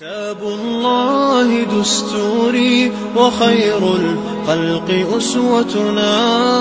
كتاب الله دستوري وخير الخلق أسوتنا.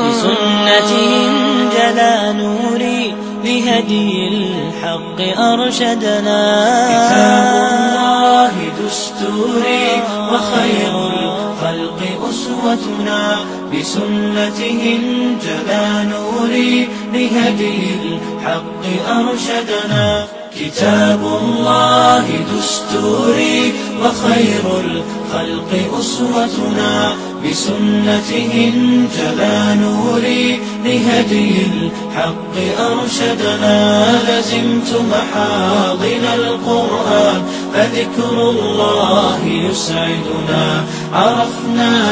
بسنته انجلى نوري لهدي الحق أرشدنا. كتاب الله دستوري وخير الخلق أسوتنا. بسنته انجلى نوري لهدي الحق أرشدنا. كتاب الله دستوري وخير الخلق أسوتنا بسنته انجلى نوري لهدي الحق أرشدنا لزمت محاضن القرآن فذكر الله يسعدنا. عرفنا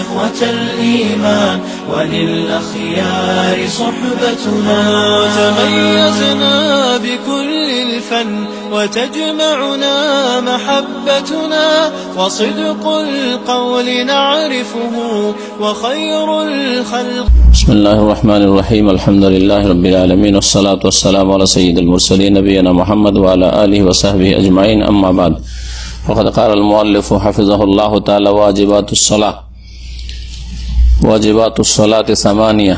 إخوة الإيمان وللأخيار صحبتنا. تميزنا بكل الفن وتجمعنا محبتنا. وصدق القول نعرفه وخير الخلق. بسم الله الرحمن الرحيم. الحمد لله رب العالمين. والصلاة والسلام على سيد المرسلين نبينا محمد وعلى آله وصحبه أجمعين. أما بعد. فقد قال المؤلف حفظه الله تعالى واجبات الصلاة. واجبات الصلاة ثمانية.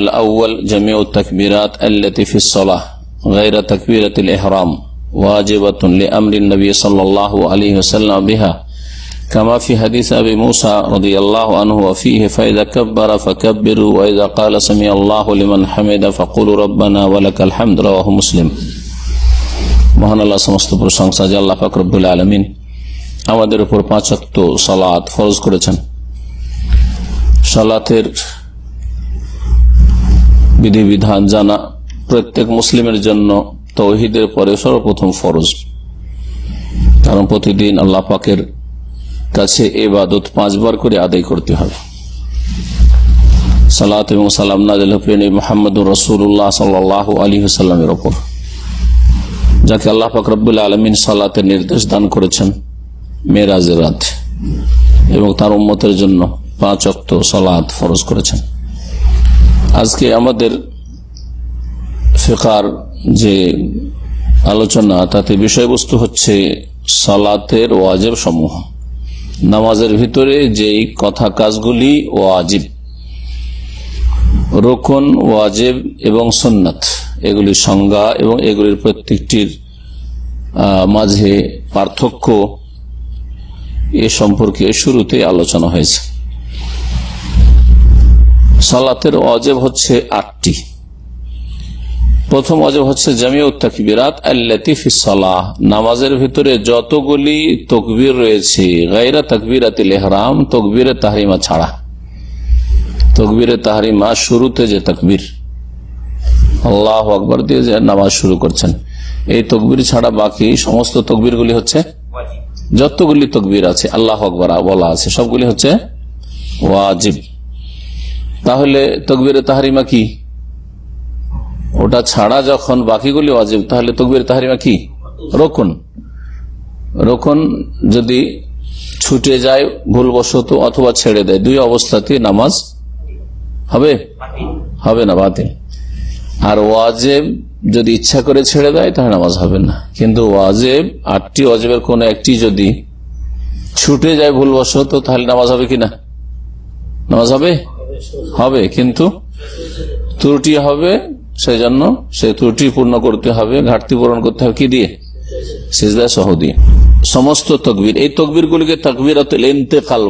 الأول جميع التكبيرات التي في الصلاة غير تكبيرة الإحرام واجبة لأمر النبي صلى الله عليه وسلم بها. كما في حديث أبي موسى رضي الله عنه وفيه فإذا كبر فكبروا وإذا قال سمع الله لمن حمد فقولوا ربنا ولك الحمد رواه مسلم. মহান আল্লাহ সমস্ত প্রশংসা, যে আল্লাহ ফাকরুল আলমিন আমাদের উপর পাঁচক্ত সালাত ফরজ করেছেন। সালাতের বিধিবিধান জানা প্রত্যেক মুসলিমের জন্য তৌহিদের পরে সর্বপ্রথম ফরজ। কারণ প্রতিদিন আল্লাহ পাকের কাছে এবাদত পাঁচবার করে আদায় করতে হবে। সালাত এবং সালাম নাজিল প্রেমী মোহাম্মদুর রসুল্লাহ সাল্লাহ আলী সাল্লামের ওপর। যাকে আল্লাহ ফাকরবুল আলমিন সালাতের নির্দেশ দান করেছেন মেরাজের রাত এবং তার উম্মতের জন্য পাঁচ অক্ত সালাত ফরজ করেছেন। আজকে আমাদের ফেকার যে আলোচনা, তাতে বিষয়বস্তু হচ্ছে সালাতের ওয়াজেব সমূহ। নামাজের ভিতরে যেই কথা কাজগুলি ওয়াজিব, রোকন, ওয়াজেব এবং সন্ন্যত এগুলির সংজ্ঞা এবং এগুলির প্রত্যেকটির মাঝে পার্থক্য এ সম্পর্কে শুরুতে আলোচনা হয়েছে। সালাতের অজেব হচ্ছে আটটি। প্রথম অজেব হচ্ছে জামিয়া তাকবিরাত নামাজের ভিতরে যতগুলি তকবির রয়েছে গাইরা তকবিরাতিল এহরাম, তকবিরে তাহরিমা ছাড়া। তকবিরে তাহরিমা শুরুতে যে তকবির আল্লাহ আকবর দিয়ে যে নামাজ শুরু করছেন। এই তকবির ছাড়া বাকি সমস্ত তকবির গুলি হচ্ছে যতগুলি তকবির আছে, আল্লাহ আকবর বলা আছে, সবগুলি হচ্ছে ওয়াজিব। তাহলে তকবিরে তাহারিমা কি? ওটা ছাড়া যখন বাকিগুলি ওয়াজিব, তাহলে তকবির তাহারিমা কি? রোকন। রোকন যদি ছুটে যায় ভুলবশত অথবা ছেড়ে দেয়, দুই অবস্থাতে নামাজ হবে? হবে না, বাতিল। আর ওয়াজেব যদি ইচ্ছা করে ছেড়ে দেয়, তাহলে নামাজ হবে না। কিন্তু ওয়াজেব, আটটি ওয়াজেবের কোন একটি যদি ছুটে যায় ভুলবশত, তাহলে নামাজ হবে কিনা নামাজ হবে? হবে। কিন্তু ত্রুটি হবে সেই জন্য সে ত্রুটি পূর্ণ করতে হবে, ঘাটতি পূরণ করতে হবে কি দিয়ে? সিজদা সহ দিয়ে। সমস্ত তকবির, এই তকবির গুলিকে তকবির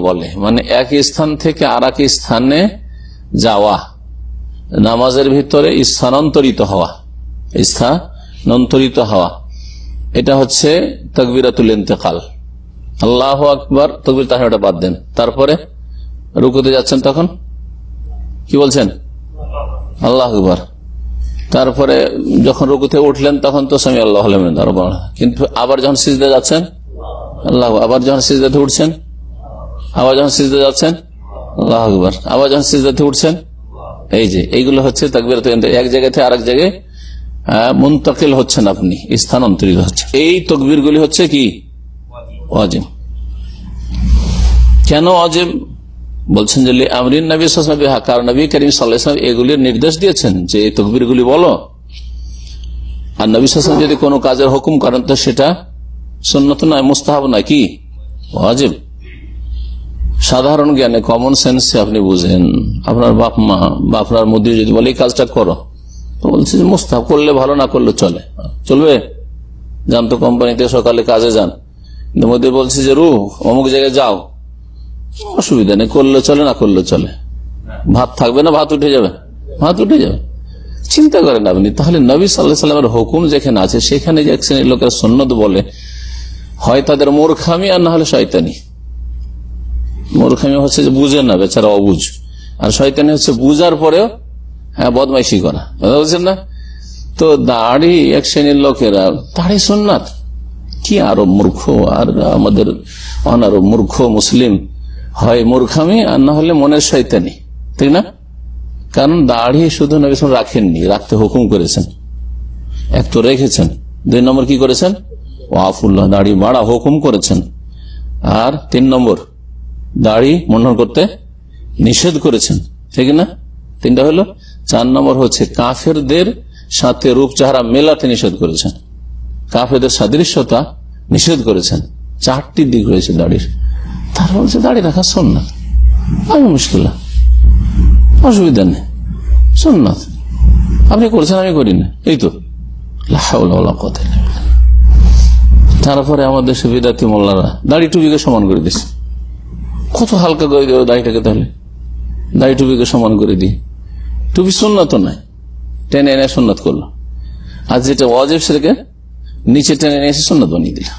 বলে। মানে এক স্থান থেকে আর স্থানে যাওয়া। নামাজের ভিতরে স্থানান্তরিত হওয়া। স্থানান্তরিত হওয়া। এটা হচ্ছে তকবিরাতুল ইন্তেকাল। আল্লাহ আকবর, তকবির তাহলে বাদ দেন। তারপরে রুকুতে যাচ্ছেন তখন? কি বলছেন? আল্লাহ আকবর। তারপরে যখন রুকুতে উঠলেন তখন তো স্বামী আল্লাহ কিন্তু আবার যখন সিজদা যাচ্ছেন? আল্লাহ আবার যখন সিজদাতে উঠছেন? আবার যখন সিজদা যাচ্ছেন? আল্লাহ আকবর। আবার যখন সিজদাতে উঠছেন? এই যে, এইগুলো হচ্ছে তাকবির এক জায়গা থেকে আরেক জায়গায় মুন্তকিল হচ্ছেন আপনি, স্থানান্তরিত হচ্ছে। এই তকবির গুলি হচ্ছে কি? অজিম কেন অজিম বলছেন যে আমরিন নবী কারণ নবী করিম সাল্লাম এগুলির নির্দেশ দিয়েছেন? যে এই তকবির গুলি বলো। আর নবী সাল্লাম যদি কোনো কাজের হুকুম করেন, তো সেটা সন্ন্যত নয়, মুস্তাহাব নয়, কি? অজিব সাধারণ জ্ঞানে কমন সেন্সে আপনি বুঝেন। আপনার বাপ মা বা আপনার মধ্যে যদি বলে, এই কাজটা করো। তো বলছে যে মুস্তাহ করলে ভালো, না করলে চলে। চলবে? যান তো কোম্পানিতে, সকালে কাজে যান। মধ্যে বলছে যে রু অমুক জায়গায় যাও। অসুবিধা নেই, করলে চলে, না করলে চলে। ভাত থাকবে না, ভাত উঠে যাবে? ভাত উঠে যাবে। চিন্তা করেন আপনি, তাহলে নবী সাল্লাহ সাল্লামের হুকুম যেখানে আছে, সেখানে যে এক শ্রেণির লোকের সন্ন্যত বলে, হয় তাদের মূর্খামি আর না হলে শয়তানি। মূর্খামি হচ্ছে যে বুঝে না, বেচারা অবুঝ। আর শয়তানি হচ্ছে বুঝার পরেও হ্যাঁ বদমাইশি করা। কথা বলছেন না? তো দাড়ি এক শ্রেণির লোকেরা, দাড়ি সুন্নাত। কি আরও মূর্খ, আর আমাদের অনারো মূর্খ মুসলিম। হয় মূর্খামি, আর না হলে মনের শৈতানি ঠিক না? কারণ দাড়ি শুধু নবী রাখেননি, রাখতে হুকুম করেছেন। এক তো রেখেছেন। দুই নম্বর কি করেছেন? ওয়াফুল্লাহ, দাড়ি বাড়া হুকুম করেছেন। আর তিন নম্বর দাড়ি মন্ডন করতে নিষেধ করেছেন। ঠিক না? তিনটা হলো, চার নম্বর হচ্ছে, কাফেরদের সাথে রূপ চেহারা মেলাতে নিষেধ করেছেন। কাফেরদের সাদৃশ্যতা নিষেধ করেছেন। চারটি দিক রয়েছে দাড়ির। তার বলছে, দাড়ি রাখা সোননাথ আমি মুশকিল অসুবিধা নেই। সোননাথ আপনি করছেন, আমি করি না। এই তো। তারপরে আমাদের দেশে বিদাতি মোল্লারা দাড়ি টুপিকে সমান করে দিচ্ছে কত হালকা করে দেবো দাড়িটাকে তাহলে? দাড়ি টুপিকে সমান করে দিই। টুপি সুন্নত নয়। টেনে এনে সুন্নত করল আর যেটা অজেব সেটাকে নিচে টেনে এনে এসে সুন্নত বানিয়ে দিল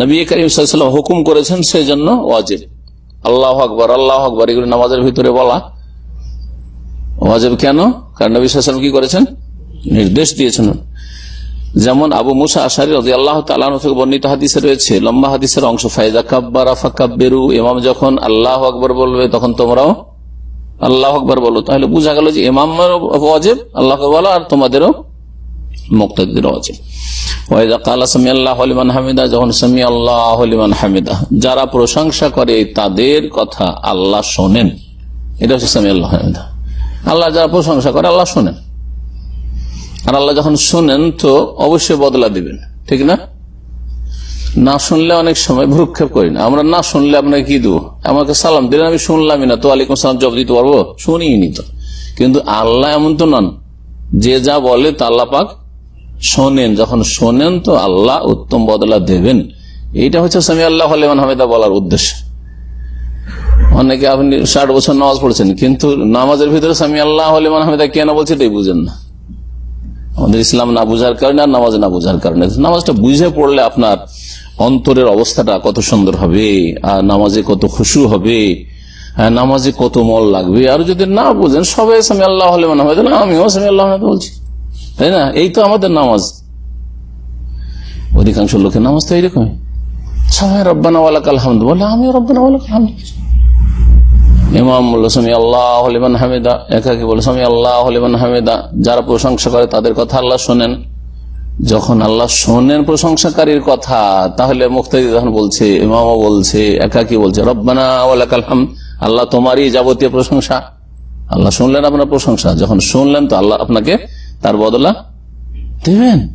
নবী করিম সাল্লাম হুকুম করেছেন সেই জন্য ওয়াজেব। আল্লাহ আকবর আল্লাহ আকবর, এগুলো নামাজের ভিতরে বলা। ওয়াজেব কেন? কারণ নবী সাল্লাম কি করেছেন? নির্দেশ দিয়েছেন। যেমন আবু মুসা আশারি রাজি আল্লাহ থেকে বর্ণিত হাদিসে রয়েছে, লম্বা হাদিসের অংশ ফায়দা কাব্বারা ফাকাব্বেরু, ইমাম যখন আল্লাহ আকবর বলবে তখন তোমরাও আল্লাহ আকবর বলো। তাহলে বুঝা গেল যে ইমাম অজেব আল্লাহ বলো, আর তোমাদেরও মুক্তাদের অজেব হামিদা, যখন আল্লাহ হামিদা, যারা প্রশংসা করে তাদের কথা আল্লাহ শোনেন। এটা হচ্ছে সামি আল্লাহ হামিদা। আল্লাহ যারা প্রশংসা করে, আল্লাহ শোনেন। আর আল্লাহ যখন শোনেন তো অবশ্যই বদলা দিবেন। ঠিক না? না শুনলে অনেক সময় ভ্রুক্ষেপ করি না। আমরা না শুনলে আপনাকে কি দেবো? আমাকে সালাম দিলেন, আমি শুনলামই না। তো আলিকুম সালাম জব দিতে পারব? শুনিনি তো। কিন্তু আল্লাহ এমন তো নন। যে যা বলে তা আল্লাহ পাক শোনেন। যখন শোনেন তো আল্লাহ উত্তম বদলা দেবেন। এইটা হচ্ছে সামি আল্লাহ হলেমান হামেদা বলার উদ্দেশ্য। অনেকে আপনি ষাট বছর নামাজ পড়ছেন, কিন্তু নামাজের ভিতরে সামি আল্লাহ হলেমান হামেদা কেন বলছে এটাই বুঝেন না। আমাদের ইসলাম না বুঝার কারণে আর নামাজ না বুঝার কারণে। নামাজটা বুঝে পড়লে আপনার অন্তরের অবস্থাটা কত সুন্দর হবে, আর নামাজে কত খুশু হবে নামাজে কত মল লাগবে। আর যদি না বুঝেন, সবাই সামি আল্লাহ হয় আমিও সামি আল্লাহ বলছি। তাই না? এই তো আমাদের নামাজ। অধিকাংশ লোকের নামাজ তো এইরকম সবাই রব্বানা আলহামদ বলে, আমিও রব্বানা আলহামদ ইমাম বলল, স্বামী আল্লাহ হলিমান হামিদা। একাকি বলে স্বামী আল্লাহ হলিমান হামিদা। যারা প্রশংসা করে তাদের কথা আল্লাহ শোনেন। যখন আল্লাহ শোনেন প্রশংসাকারীর কথা, তাহলে মুক্তাদি যখন বলছে, ইমামও বলছে, একাকি বলছে, রব্বানা আলহাম আল্লাহ তোমারই যাবতীয় প্রশংসা। আল্লাহ শুনলেন আপনার প্রশংসা। যখন শুনলেন, তো আল্লাহ আপনাকে তার বদলা দেবেন।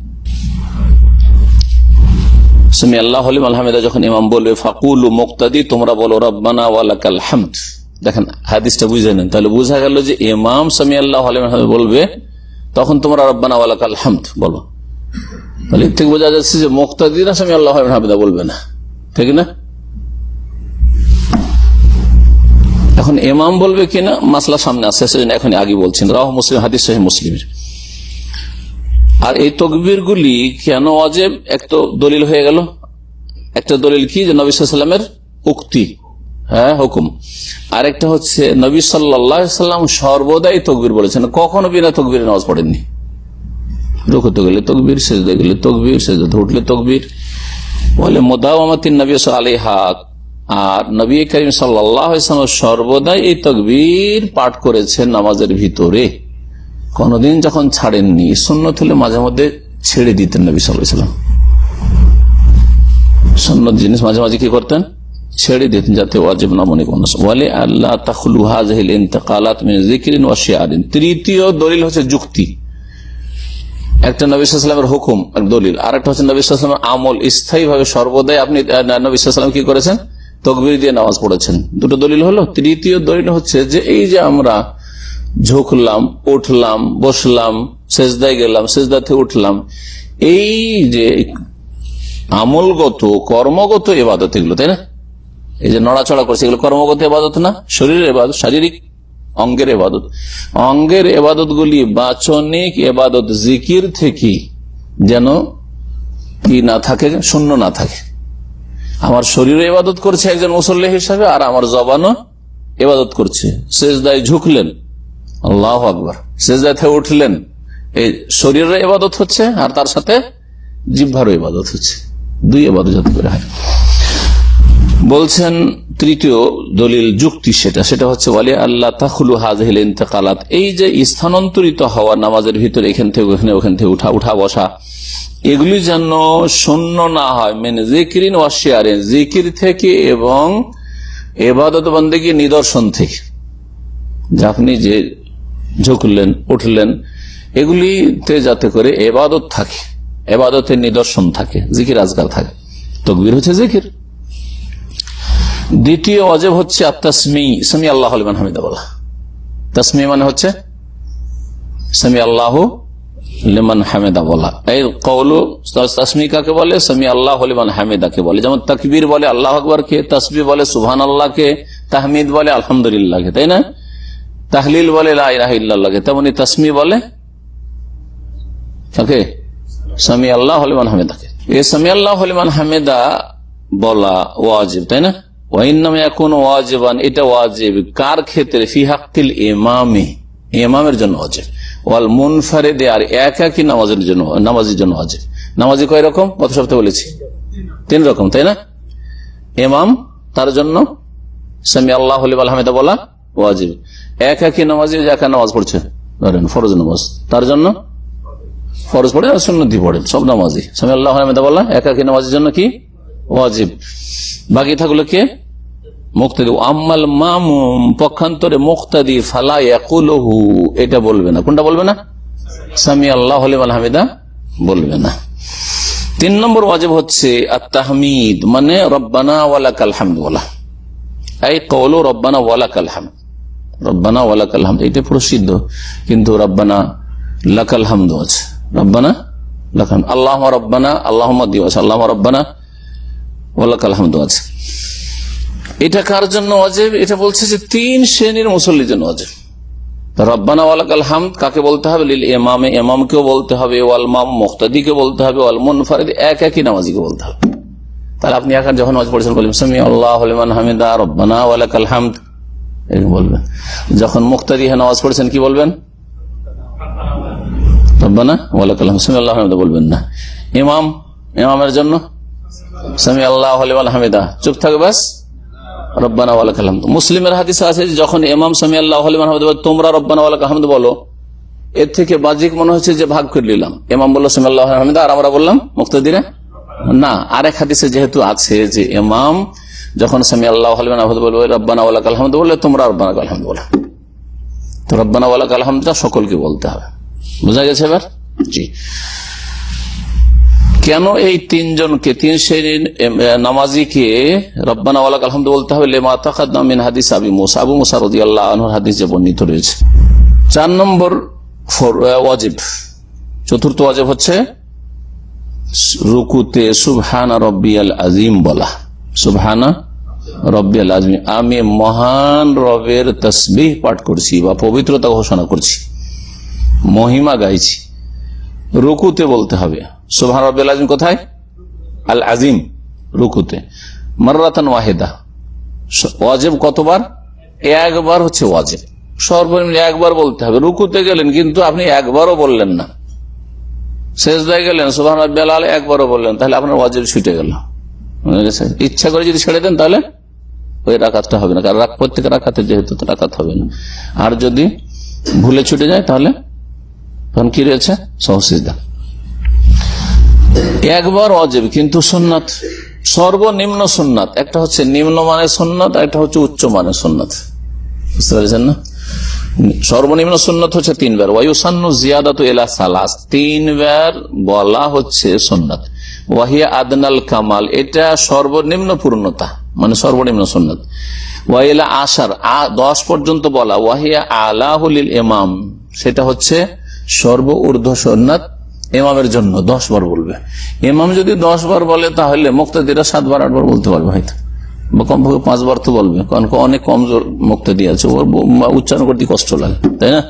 সুমি আল্লাহ হলিম আলহামিদা যখন ইমাম বলবে, ফাকুল মুক্তাদি, তোমরা বলো, রব্বানা ওয়ালাকাল হামদ। দেখেন, হাদিসটা বুঝে নেন। তাহলে বুঝা গেল যে ইমাম সামি আল্লাহ বলবে, তখন তোমরা রব্বানা ওয়ালাকাল হামদ বলো। তাহলে এর থেকে বোঝা যাচ্ছে যে মুক্তাদিরা সামি আল্লাহ বলবে না। ঠিক না? এখন ইমাম বলবে কিনা, মাসলা সামনে আসছে, সেজন্য এখন আগে বলছেন রাহ মুসলিম, হাদিস মুসলিমের আর এই তকবির গুলি কেন অজেব? এক তো দলিল হয়ে গেল। একটা দলিল কি? যে নবী সাল্লামের উক্তি। হ্যাঁ হুকুম। আরেকটা হচ্ছে, নবী সাল্লাম সর্বদাই তকবির বলেছেন। কখনো বিনা তকবির নামাজ পড়েননি। রুকুতে গেলে তকবির, সেজদে গেলে তকবির সেজদে উঠলে তকবির। বলে, মোদাওয়ামাতিন নবী আলী হাক আর নবী করিম সাল্লাম সর্বদাই এই তকবীর পাঠ করেছেন নামাজের ভিতরে। কোনদিন যখন ছাড়েননি, সুন্নত হলে মাঝে মধ্যে ছেড়ে দিতেন নবী সাল্লাম। সন্ন্যত জিনিস মাঝে মাঝে কি করতেন? ছেড়ে দিতেন যাতে ওয়াজিব না মনে কোন বলে আল্লাহ তাখলু হাজহিল ইন্তকালাত ওয়া তৃতীয় দলিল হচ্ছে যুক্তি। একটা নবিসামের হুকুম দলিল। আর একটা হচ্ছে নবিসামের আমল। স্থায়ী ভাবে সর্বদাই আপনি নবিসাম কি করেছেন? তকবির দিয়ে নামাজ পড়েছেন। দুটো দলিল হলো, তৃতীয় দলিল হচ্ছে যে এই যে আমরা ঝুঁকলাম, উঠলাম, বসলাম, সেজদায় গেলাম, সেজদাতে উঠলাম, এই যে আমলগত, কর্মগত এবাদত এগুলো, তাই না? এই যে নড়াচড়া করছে, এগুলো কর্মগত এবাদত না? শরীরের এবাদত, শারীরিক অঙ্গের এবাদত। অঙ্গের এবাদত গুলি বাচনিক এবাদত, জিকির থেকে যেন কি না থাকে, শূন্য না থাকে। আমার শরীরে এবাদত করছে একজন মুসল্লি হিসাবে, আর আমার জবানও এবাদত করছে। শেষদায় ঝুঁকলেন। আল্লাহ আকবর। শেষদায় থেকে উঠলেন। এই শরীরের এবাদত হচ্ছে, আর তার সাথে জিভারও ইবাদত হচ্ছে। দুই এবাদত করে হয়। বলছেন, তৃতীয় দলিল যুক্তি সেটা। সেটা হচ্ছে বলে আল্লাহ তাহুলু হাজহিল ইন্তকালাত। এই যে স্থানান্তরিত হওয়া নামাজের ভিতরে এখান থেকে ওখানে ওখান থেকে উঠা উঠা বসা, এগুলি যেন শূন্য না হয়। মেনে জিকিরিন ওয়াশিয়ারেন জিকির থেকে এবং এবাদত বন্দেগী নিদর্শন থেকে। আপনি যে ঝুঁকলেন, উঠলেন, এগুলিতে যাতে করে এবাদত থাকে, এবাদতের নিদর্শন থাকে, জিকির আজগার থাকে। তকবির হচ্ছে জিকির। দ্বিতীয় অজেব হচ্ছে আত্মাসমি, সামি আল্লাহ হামিদা বলা। তাসমি মানে হচ্ছে সামি আল্লাহ হামেদা বলা। এই কৌলু বলে? সামি আল্লাহ বলে। যেমন তকবির বলে আল্লাহ বলে তাহমিদ বলে তাই না? তাহলিল বলে তেমনি বলে সামি আল্লাহ হামেদাকে। আল্লাহ হামেদা বলা ওয়াজিব, তাই না? এটা ওয়াজিব। কার ক্ষেত্রে? ফিহাক্কিল এমামে এমামের জন্য ওয়াল আর নামাজের জন্য নামাজের জন্য কয় রকম? সপ্তাহে বলেছি। তিন রকম, তাই না? এমাম তার জন্য আল্লাহ বলা ওয়াজিব। নামাজি ফরজ নামাজ, তার জন্য ফরজ পড়ে আর সব নামাজি। সামি আল্লাহ বললাম একাকি নামাজের জন্য কি? ওয়াজিব। বাকি থাকল কে? মুক্তাদি আম্মাল মামুম পক্ষান্তরে মুক্তাদি ফালা একুলহু এটা বলবে না। কোনটা বলবে না? সামি আল্লাহ হামিদা বলবে না। তিন নম্বর ওয়াজেব হচ্ছে আত্মাহমিদ মানে রব্বানা ওয়ালাকাল হামদ বলা। এই কৌল রব্বানা ওয়ালাকাল হামদ। রব্বানা ওয়ালাকাল হামদ, এটা প্রসিদ্ধ, কিন্তু রব্বানা লাকাল হামদ আছে। রব্বানা লাকাল আল্লাহ রব্বানা আল্লাহ আছে আল্লাহ রব্বানা ওয়ালাকাল হামদ আছে। এটা কার জন্য অজেব এটা বলছে যে তিন শ্রেণির মুসল্লির জন্য অজেব রব্বানা ওয়ালাকাল হামদ, কাকে বলতে হবে? লিল এমামে এমামকেও বলতে হবে, ওয়াল মাম, মুক্তাদিকে বলতে হবে, ওয়াল মুনফারিদ, এক একই নামাজিকে বলতে হবে। তাহলে আপনি এখন যখন ওয়াজ পড়েছেন বলবেন সামি আল্লাহ হামিদা, রব্বানা ওয়ালাকাল হামদ। বলবেন। যখন মুক্তাদি নামাজ পড়েছেন, কি বলবেন? রব্বানা ওয়ালাকাল হামদ। সামি আল্লাহ বলবেন না। ইমাম, ইমামের জন্য? সামি আল্লাহ হামিদা। চুপ থাকবে ব্যাস রব্বানা আলহামদ মুসলিমের হাদিস আছে যখন ইমাম সামি আল্লাহ তোমরা রব্বানা ওয়ালাক আহমদ বলো। এর থেকে বাজিক মনে হচ্ছে যে ভাগ করে নিলাম। ইমাম বলল সামি আল্লাহ আহমদ আর আমরা বললাম, মুক্তদিরা? না, আরেক হাদিসে যেহেতু আছে যে এমাম যখন সামি আল্লাহ আহমদ বলব, রব্বানা আলহামদ বললে তোমরা রব্বানা আলহামদ বলো। তো রব্বানা ওয়ালাক আলহামদটা সকলকে বলতে হবে। বোঝা গেছে এবার? জি। কেন এই তিনজনকে, তিন শ্রেণির নামাজিকে রব্বানা ওয়ালাক আলহামদ বলতে হবে, লেমা তাকাদিন হাদিস আবি মুসা। আবু মুসা রদি আল্লাহ হাদিস যে বর্ণিত রয়েছে। চার নম্বর ওয়াজিব। চতুর্থ ওয়াজিব হচ্ছে, রুকুতে সুবহানা রব্বিয়াল আজিম বলা। সুবহানা রব্বিয়াল আজিম আমি মহান রবের তসবিহ পাঠ করছি বা পবিত্রতা ঘোষণা করছি। মহিমা গাইছি। রুকুতে বলতে হবে। সুবহান রব্বিল আজিম কোথায়? আল আজিম রুকুতে। মারাতান ওয়াহেদা। ওয়াজেব কতবার? একবার হচ্ছে ওয়াজেব। সর্বনিম্ন একবার বলতে হবে। রুকুতে গেলেন কিন্তু আপনি একবারও বললেন না। শেষ দায় গেলেন সুবাহ একবারও বললেন, তাহলে আপনার ওয়াজেব ছুটে গেল? ইচ্ছা করে যদি ছেড়ে দেন তাহলে ওই রাখাতটা হবে না, কারণ প্রত্যেক রাখাতে যেহেতু রাখাত হবে না। আর যদি ভুলে ছুটে যায় তাহলে তখন কি রয়েছে? সহসিদা। একবার অজেব, কিন্তু সুন্নাত, সর্বনিম্ন সুন্নাত। একটা হচ্ছে নিম্ন মানের সুন্নাত, আর একটা হচ্ছে উচ্চ মানের সুন্নাত। বুঝতে পেরেছেন না? সর্বনিম্ন সুন্নত হচ্ছে তিনবার। ওয়াইসান্ন জিয়াদাত এলা সালাস। তিনবার বলা হচ্ছে সুন্নাত। ওয়াহিয়া আদনাল কামাল। এটা সর্বনিম্ন পূর্ণতা মানে সর্বনিম্ন সুন্নত। ওয়াইলা আশার দশ পর্যন্ত বলা। ওয়াহিয়া আলাহুলিল ইমাম। সেটা হচ্ছে সর্ব ঊর্ধ্ব সুন্নাত। ইমামের জন্য দশ বার বলবে। এমাম যদি দশ বার বলে, তাহলে মুক্তাদিরা সাতবার আটবার বলতে পারবে হয়তো। কমপক্ষে পাঁচবার তো বলবে, কারণ অনেক কমজোর মুক্তাদি আছে। ওর উচ্চারণ করতে কষ্ট লাগে, তাই না?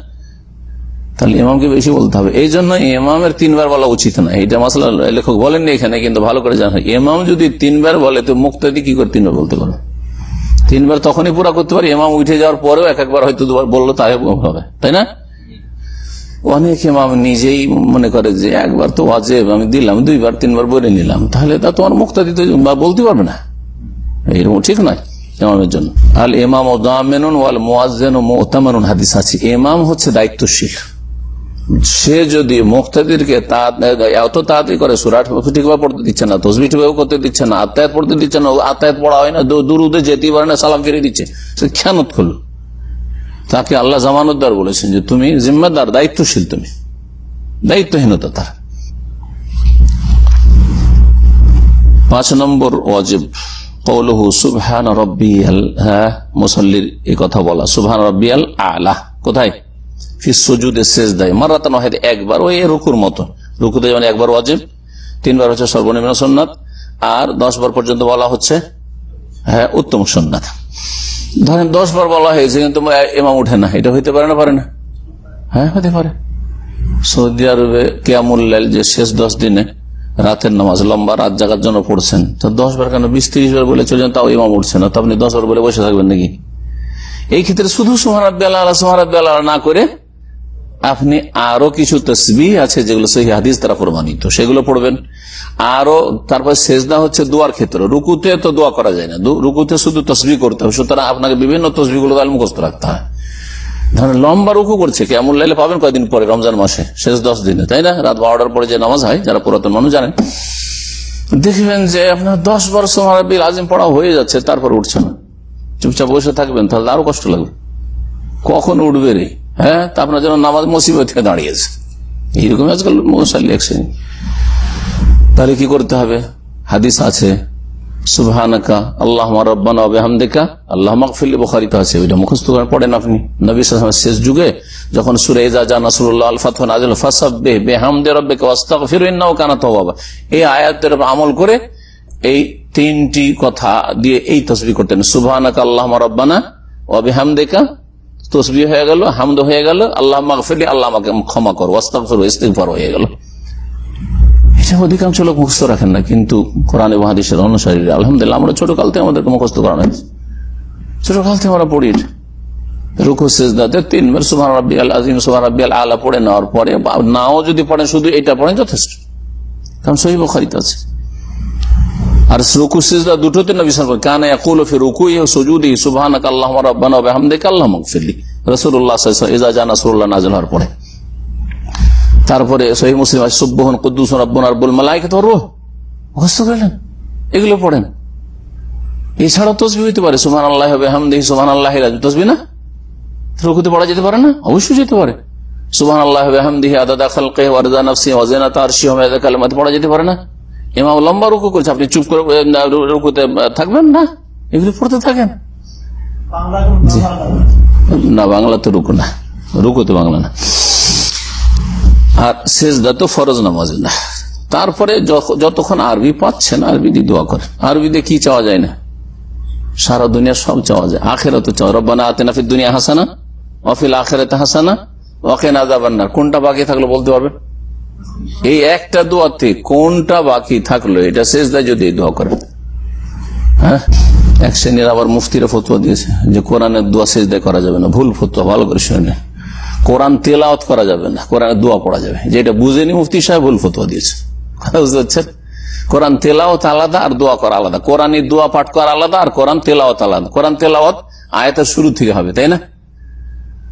তাহলে ইমামকে বেশি বলতে হবে। এই জন্য ইমামের তিনবার বলা উচিত না। এটা মাসলা লেখক বলেননি এখানে, কিন্তু ভালো করে জানা। ইমাম যদি তিনবার বলে, তো মুক্তাদি কি করে তিনবার বলতে পারবে তিনবার তখনই পুরা করতে পারে। ইমাম উঠে যাওয়ার পরেও এক একবার হয়তো দুবার বলল, তাই হবে, তাই না? অনেক ইমাম নিজেই মনে করে যে একবার তো ওয়াজেব, আমি দিলাম, দুইবার, তিনবার বলে নিলাম। তাহলে তা তোমার মুক্তাদি তো বা বলতে পারবে না। এরকম ঠিক নয় ইমামের জন্য। দামেনুন ওয়াল ও ইমাম হচ্ছে সে যদি এত তাড়াতাড়ি পড়তে দিচ্ছে না করতে দিচ্ছে না, আত্মায়াত পড়তে দিচ্ছে না পড়া হয় না, দু- দুরুদে যেতেই পারে না, সালাম ফিরে দিচ্ছে, সে খেয়ানত করল। তাকে আল্লাহ জামানতদার বলেছেন যে তুমি জিম্মাদার, দায়িত্বশীল তুমি। দায়িত্বহীনতা তার। পাঁচ নম্বর ওয়াজিব। কৌলহু সুবহান রব্বিয়াল হ্যাঁ মুসল্লির এই কথা বলা। সুবহান রব্বিয়াল আলা, কোথায়? শেষ দেয় একবার, ওই রুকুর একবার তিনবার হচ্ছে সর্বনিম্ন সন্ন্যাত আর দশ বার পর্যন্ত বলা হচ্ছে হ্যাঁ উত্তম সন্ন্যাত ধরেন দশ বার বলা হয়েছে, কিন্তু এমাম উঠে না। এটা হইতে পারে না পারে না? হ্যাঁ হতে পারে। সৌদি আরবে কেয়ামুল্লাল যে শেষ দশ দিনে রাতের নামাজ, লম্বা রাত জাগার জন্য পড়ছেন, তো দশ বার কেন বিশ ত্রিশ বার বলে চলছেন তাও ইমাম উঠছে না। তো আপনি দশ বার বলে বসে থাকবেন নাকি? এই ক্ষেত্রে শুধু সোহারাত বেলা আলা সোহারাত বেলা না করে আপনি আরও কিছু তসবি আছে যেগুলো সেই হাদিস দ্বারা প্রমাণিত। সেগুলো পড়বেন। আরও তারপর সেজদা হচ্ছে দোয়ার ক্ষেত্রে। রুকুতে তো দোয়া করা যায় না। রুকুতে শুধু তসবি করতে হবে। সুতরাং আপনাকে বিভিন্ন তসবিগুলো তাহলে মুখস্থ রাখতে হয়। ধরেন লম্বা রুকু করছে কেমন লাইলে পাবেন কয়েকদিন পরে রমজান মাসে? শেষ দশ দিনে, তাই না? রাত বারোটার পরে যে নামাজ হয়, যারা পুরাতন মানুষ জানেন। দেখবেন যে আপনার দশ বার সময় বিল আজিম পড়া হয়ে যাচ্ছে, তারপর উঠছে না। চুপচাপ বসে থাকবেন, তাহলে আরও কষ্ট লাগবে। কখন উঠবে রে? হ্যাঁ তা আপনার যেন নামাজ মুসিবত থেকে দাঁড়িয়েছে। এইরকম আজকাল মশালি এক তাহলে কি করতে হবে? হাদিস আছে, সুবহানাকা আল্লাহ রব্বানা বেহামদিকা আল্লাহ মকফিল বুখারিতে আছে। ওইটা মুখস্থ করে পড়েন আপনি। নবী সাল্লাল্লাহু শেষ যুগে যখন সুরে জা নাসরুল্লাহ আল ফাতহ নাজিল ফাসাব্বিহ বিহামদি রাব্বিকা ওয়াস্তাগফিরু ইন্নাহু কানা তাওয়াবা এই আয়াতের আমল করে এই তিনটি কথা দিয়ে এই তসবিহ করতেন। সুবহানাকা আল্লাহ রব্বানা ওয়া বিহামদিকা তসবি হয়ে গেল, হামদ হয়ে গেল, আল্লাহ মাগফিরলি, আল্লাহ আমাকে ক্ষমা করো, ওয়াস্তাগফিরু, ইস্তিগফার হয়ে গেল। এটা অধিকাংশ লোক মুখস্থ রাখেন না, কিন্তু কোরআন এবং হাদিসের অনুসারী আলহামদুলিল্লাহ, আমরা ছোট কাল থেকে আমাদেরকে মুখস্থ করানো হয়েছে। ছোট কাল থেকে আমরা পড়ি। রুকু সেজদাতে তিনবার সুবহান রাব্বিয়াল আজিম সুবহান রাব্বিয়াল আলা পড়ে নেওয়ার পরে নাও যদি পড়েন, শুধু এটা পড়েন যথেষ্ট। কারণ সহি বুখারীতে আছে। আর রুকু সিজদা দুটোতে নবী সাল্লাল্লাহু কানা ইয়াকুলু ফি রুকুই ওয়া সুজুদি সুবহানাকা আল্লাহুম্মা রাব্বানা ওয়া বিহামদিকা আল্লাহুম্মা মাগফিরলি রাসূলুল্লাহ সাল্লাল্লাহু আলাইহি ওয়াসাল্লাম ইজা জানা রাসূলুল্লাহ নাযিল হওয়ার পরে। তারপরে সহি মুসলিম আছে সুব্বহন কুদ্দুস রব্বুন আরবুল মালাইকা তো রুহ। মুখস্থ করলেন, এগুলো পড়েন। এছাড়াও তসবি হইতে পারে সুমান আল্লাহ হামদিহি সুমান আল্লাহ তসবি না? রুকুতে পড়া যেতে পারে না? অবশ্যই যেতে পারে। সুবহান আল্লাহ হামদিহি আদাদা খালকে ওয়ারদা নফসি ওয়াজেনা তার শিহমেদা কালেমাতে পড়া যেতে পারে না? ইমাম লম্বা রুকু করছে আপনি চুপ করে না, রুকুতে থাকবেন না? এগুলো পড়তে থাকেন? না? বাংলা তো রুকু না। রুকু তো বাংলা না। আর শেষদা তো ফরজ নামাজ না। তারপরে যতক্ষণ আরবি পাচ্ছেন আরবি দিয়ে দোয়া করে আরবি দিয়ে কি চাওয়া যায় না? সারা দুনিয়া সব চাওয়া যায়। আখেরা তো চাওয়া। রব্বানা আতেনাফির দুনিয়া হাসানা অফিল আখেরাতে হাসানা ওকে না যাবার কোনটা বাকি থাকলে বলতে পারবেন? এই একটা দোয়াতে কোনটা বাকি থাকল, এটা শেষ দেয় যদি দোয়া করে হ্যাঁ? এক শ্রেণির আবার মুফতিরা ফতুয়া দিয়েছে যে কোরআনের দোয়া শেষ দেয় করা যাবে না, ভুল ফতুয়া, ভালো করে শুনে। কোরআন তেলাওয়াত করা যাবে না কোরআন দোয়া পড়া যাবে। যেটা বুঝেনি মুফতি সাহেব ভুল ফতুয়া দিয়েছে। বুঝতে পারছেন? কোরআন তেলাওয়াত আলাদা আর দোয়া করা আলাদা। কোরআনের দোয়া পাঠ করা আলাদা আর কোরআন তেলাওয়াত আলাদা। কোরআন তেলাওয়াত আয়াতের শুরু থেকে হবে, তাই না?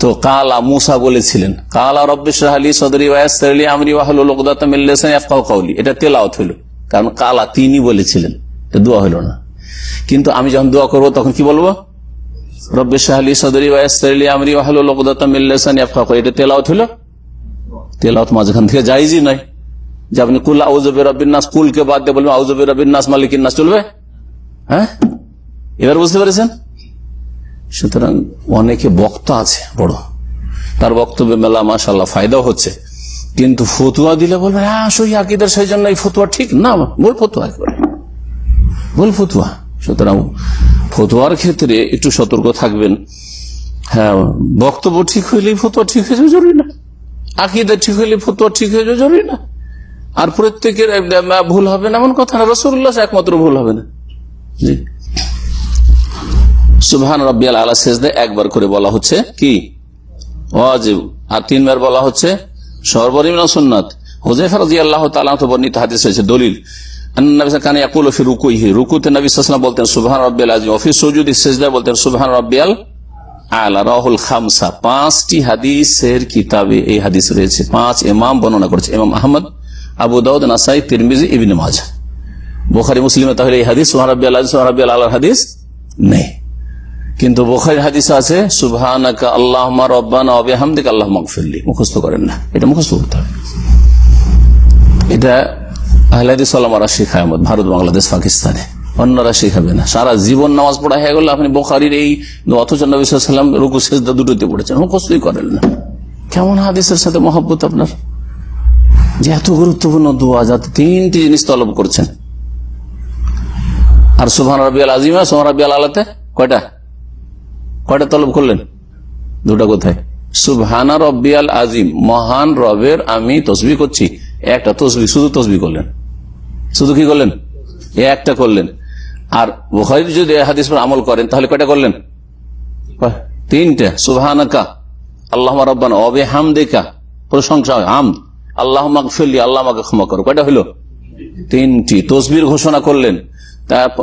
তো কালা মুসা বলেছিলেন, কালা রব্বেশরাহলি সদরি ওয়াসলি আমরি ওয়াহল লোকদাত মিল্লেসান কাউলি এটা তেলাওত হইল, কারণ কালা তিনি বলেছিলেন, এটা দোয়া হইল না। কিন্তু আমি যখন দোয়া করব, তখন কি বলব? রব্বে শাহলি সদরি ওয়াসলি আমরি ওয়াহল লোকদাত মিল্লেসান এটা তেলাওত হইল? তেলাওত মাঝখান থেকে যাইজি নয় যে আপনি কুল আউজবে রবিন নাস, কুলকে বাদ দিয়ে বলবেন আউজবে রবিন নাস মালিকিন নাস চলবে? হ্যাঁ? এবার বুঝতে পেরেছেন? সুতরাং অনেকে বক্তা আছে, বড়। তার বক্তব্যে মেলা মাসাল্লাহ ফায়দাও হচ্ছে। কিন্তু ফতুয়া দিলে বলবে হ্যাঁ সই আকিদের সেই জন্য এই ফতুয়া ঠিক না বল ফতুয়া একবারে। বল ফতুয়া। সুতরাং ফতুয়ার ক্ষেত্রে একটু সতর্ক থাকবেন। হ্যাঁ বক্তব্য ঠিক হইলেই ফতুয়া ঠিক হয়ে জরুরি না। আকিদা ঠিক হইলে ফতুয়া ঠিক হয়ে জরুরি না। আর প্রত্যেকের ভুল হবে না, এমন কথা না। রসুল্লাহ একমাত্র ভুল হবে না। জি। সুবহান রব্বিয়াল আলা সেজদে একবার করে বলা হচ্ছে কি? ওয়াজিব। আর তিনবার বলা হচ্ছে সর্বনিম্ন সুন্নাত। হুজাইফা রাদিয়াল্লাহু তাআলা তো বর্ণিত হাদিস হয়েছে দলিল। কানে ইয়াকুলু বলতেন বলতেন আলা, রাহুল খামসা। পাঁচটি কিতাবে এই হাদিস রয়েছে। পাঁচ বর্ণনা করেছে। আহমদ, আবু দাউদ তাহলে এই হাদিস সুবহান রাব্বিয়াল আযীম, সুবহান আলার হাদিস নেই। কিন্তু বোখারি হাদিস আছে, সুবহানাকা আল্লাহুম্মা রব্বানা আল্লাহুম্মা গফিরলি মুখস্থ করেন না। এটা মুখস্থ করতে হবে। এটা আহলাদিস সালামারা শেখায় ভারত, বাংলাদেশ, পাকিস্তানে। অন্যরা শেখাবে না। সারা জীবন নামাজ পড়া হয়ে গেল আপনি বোখারির এই অথচ নবীলাম রুকু, সেজদা দুটোতে পড়েছেন। মুখস্থই করেন না। কেমন হাদিসের সাথে মহব্বত আপনার? যে এত গুরুত্বপূর্ণ দোয়া যাতে তিনটি জিনিস তলব করছেন। আর সুহান রবিআল আজিমা সোহান রবিআল আলাতে? কয়টা? কয়টা তলব করলেন দুটা কোথায়? সুবহানা রব্বিয়াল আজিম, মহান রবের আমি তসবি করছি। একটা তসবি, শুধু তসবি করলেন। শুধু কি করলেন? একটা করলেন। আর বোখারি যদি হাদিস পর আমল করেন, তাহলে কয়টা করলেন? তিনটা। সুবহানাকা আল্লাহ রব্বান অবে হামদেকা প্রশংসা হাম আল্লাহ ফেললি আল্লাহ আমাকে ক্ষমা করো। কয়টা হইল? তিনটি। তসবির ঘোষণা করলেন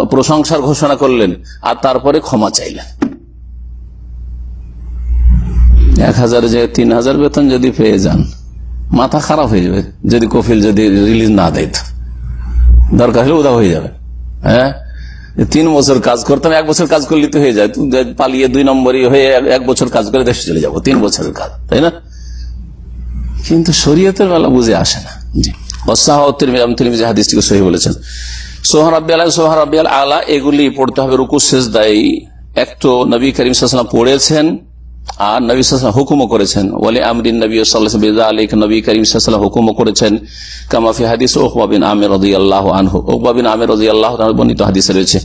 প্রশংসার ঘোষণা করলেন, আর তারপরে ক্ষমা চাইলেন। এক হাজার যে তিন হাজার বেতন যদি পেয়ে যান, মাথা খারাপ হয়ে যাবে, যদি কফিল যদি রিলিজ না দেয়। দরকার হলে উদা হয়ে যাবে। হ্যাঁ? তিন বছর কাজ করতাম, এক বছর কাজ করলে তো হয়ে যায়। পালিয়ে দুই নম্বরই হয়ে এক বছর কাজ করে দেশে চলে যাব, তিন বছরের কাজ, তাই না? কিন্তু শরীয়তের বেলা বুঝে আসে না। বলেছেন আলা আলা এগুলি পড়তে হবে রুকু শেষ দায়ী এক তো নবী করিম পড়েছেন আর নবী হুকুমও করেছেন, ওয়ালি আমরিন নবী আলিক নবী করিম হুকুমও করেছেন কামাফি হাদিস ওকবাবিন আমের রদি আল্লাহ আনহু ওকবাবিন আমের রদি আল্লাহ বর্ণিত হাদিসে রয়েছে।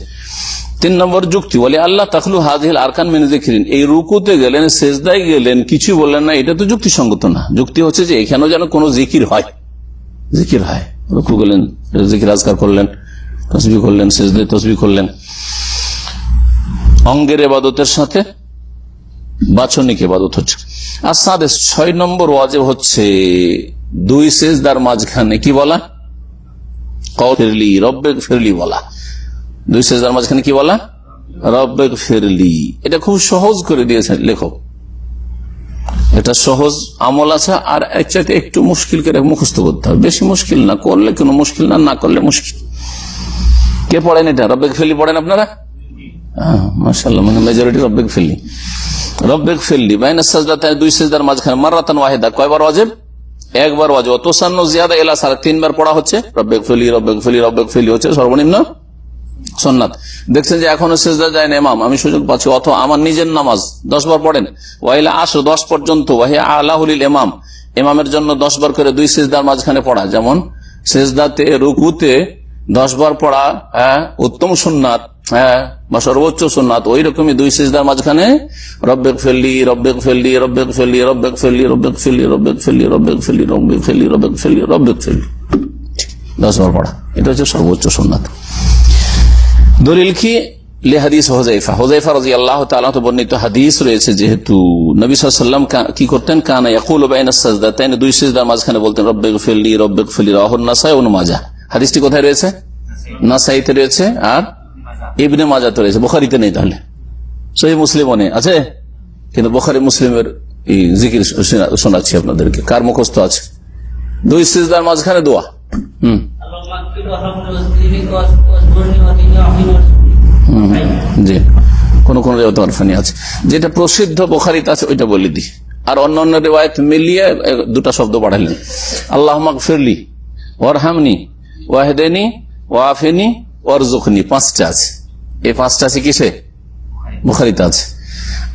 তিন নম্বর যুক্তি বলে আল্লাহ তাকলু হাজিল আরকান মেনে দেখিলেন এই রুকুতে গেলেন শেষদায় গেলেন, কিছু বললেন না, এটা তো যুক্তিসঙ্গত না। যুক্তি হচ্ছে যে এখানেও যেন কোনো জিকির হয়। জিকির হয়। রুকু গেলেন জিকির আজকার করলেন তসবি করলেন শেষদায় তসবি করলেন। অঙ্গের এবাদতের সাথে বাছনিক এবাদত হচ্ছে। আর সাদে ছয় নম্বর ওয়াজেব হচ্ছে দুই সেজদার মাঝখানে কি বলা? ফেরলি রব্বে ফেরলি বলা। দুই সেজদার মাঝখানে কি বলা? রব্বে ফেরলি এটা খুব সহজ করে দিয়েছেন লেখক। এটা সহজ আমল আছে আর একসাথে একটু মুশকিল করে মুখস্থ করতে হবে। বেশি মুশকিল না করলে কোনো মুশকিল না না করলে মুশকিল। কে পড়েন এটা? রব্বেক ফেলি পড়েন আপনারা? মাসাল্লাহ মানে মেজরিটি রব্বেক ফেলি রব্বেক বাইনা দুই মাঝখানে একবার তিনবার পড়া হচ্ছে। হচ্ছে সর্বনিম্ন দেখছেন যে এখনও সেজদা যায় এমাম আমি সুযোগ পাচ্ছি। অথবা আমার নিজের নামাজ দশ বার পড়েন ওয়াইলা আসো দশ পর্যন্ত। ওয়াহিয়া আল্লাহুল এমাম ইমামের জন্য দশ বার করে দুই সেজদার মাঝখানে পড়া। যেমন সেজদাতে রুকুতে দশ বার পড়া হ্যাঁ উত্তম সুন্নাত হ্যাঁ বা সর্বোচ্চ সুন্নাত ওই রকমই দুই সিজদার মাঝখানে রব্বেক ফেললি রব্বেক ফেললি রব্বেক ফেললি রব্বেক ফেললি রব্বেক ফেললি রব্বেক ফেললি রব্বেক ফেললি রব্বেক ফেললি রব্বেক ফেললি রব্বেক ফেললি দশ বার পড়া এটা হচ্ছে সর্বোচ্চ সুন্নাত দলিল কি হাদিস হোজাইফা হোজাইফা রাজি আল্লাহ তো বর্ণিত হাদিস রয়েছে যেহেতু নবী সাল্লাম কি করতেন কানা ইয়াকুল সাজদা তাই দুই সিজদার মাঝখানে বলতেন রব্বেক ফেললি রব্বেক ফেললি রাহুল নাসাই অনুমাজা হাদিসটি কোথায় রয়েছে? নাসাইতে রয়েছে আর ইবনে মাজাতে রয়েছে। বোখারিতে নেই তাহলে। সহি মুসলিমও নেই। আছে? কিন্তু বোখারি মুসলিমের জিকির শোনাচ্ছি আপনাদেরকে। কার মুখস্থ আছে? দুই সিজদার মাঝখানে দোয়া। হম। জি। কোন কোন রেওয়ানি আছে। যেটা প্রসিদ্ধ বোখারিতে আছে, ওইটা বলে দি আর অন্য অন্য রেওয়ায়ত মিলিয়ে দুটা শব্দ বাড়াইলেন। আল্লাহ ফিরলি ওরহামনি ওয়াহেদেনি, ওয়াফেনি ওয়ারজুখনি পাঁচটা আছে। এই পাঁচটা আছে কিসে? বুখারিতে আছে।